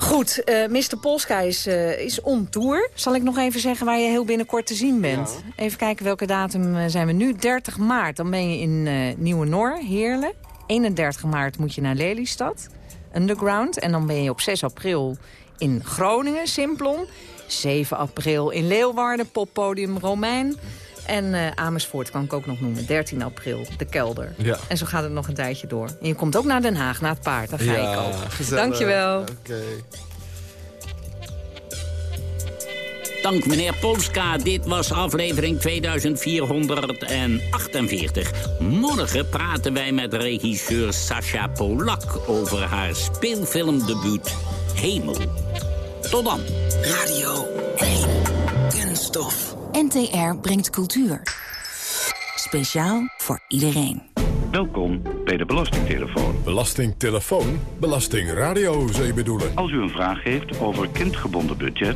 Goed, eh Mr. Polska is, eh, is on tour. Zal ik nog even zeggen waar je heel binnenkort te zien bent? Even kijken welke datum eh, zijn we nu. 30 maart, dan ben je in eh Nieuwe-Noor, Heerlen. 31 maart moet je naar Lelystad, Underground. En dan ben je op 6 april in Groningen, Simplon. 7 april in Leeuwarden, poppodium Romein. En eh, Amersfoort kan ik ook nog noemen. 13 april, de kelder. Ja. En zo gaat het nog een tijdje door. En je komt ook naar Den Haag, naar het paard. Daar ga ik al. gezellig. Dankjewel. Oké. Dank meneer Polska. Dit was aflevering 2448. Morgen praten wij met regisseur Sascha Polak over haar speelfilmdebuut Hemel. Tot dan. Radio 1. Kunststof. NTR brengt cultuur. Speciaal voor iedereen. Welkom bij de Belastingtelefoon. Belastingtelefoon? Belastingradio, zou je bedoelen? Als u een vraag heeft over kindgebonden budget.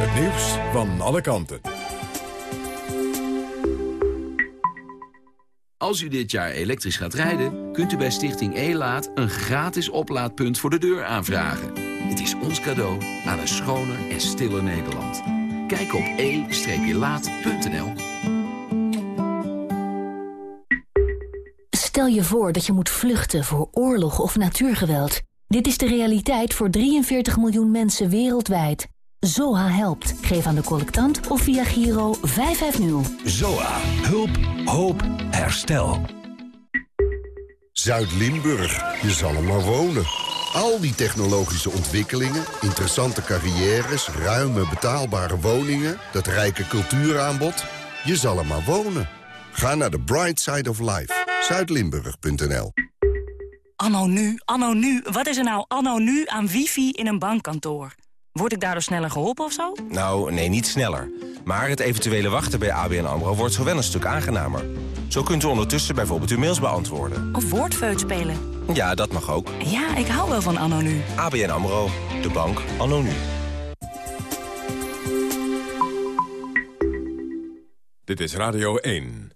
Het nieuws van alle kanten. Als u dit jaar elektrisch gaat rijden, kunt u bij Stichting E-Laat een gratis oplaadpunt voor de deur aanvragen. Het is ons cadeau aan een schoner en stiller Nederland. Kijk op e-laat.nl. Stel je voor dat je moet vluchten voor oorlog of natuurgeweld. Dit is de realiteit voor 43 miljoen mensen wereldwijd. ZOA helpt. Geef aan de collectant of via Giro 550. ZOA. Hulp, hoop, herstel. Zuid-Limburg, je zal er maar wonen. Al die technologische ontwikkelingen, interessante carrières... ruime betaalbare woningen, dat rijke cultuuraanbod... je zal er maar wonen. Ga naar the bright side of life. Zuidlimburg.nl Anno nu, anno nu, wat is er nou anno nu aan wifi in een bankkantoor? Word ik daardoor sneller geholpen of zo? Nou, nee, niet sneller. Maar het eventuele wachten bij ABN AMRO wordt zo wel een stuk aangenamer. Zo kunt u ondertussen bijvoorbeeld uw mails beantwoorden. Of woordfeut spelen? Ja, dat mag ook. Ja, ik hou wel van anno nu. ABN AMRO, de bank anno nu. Dit is Radio 1.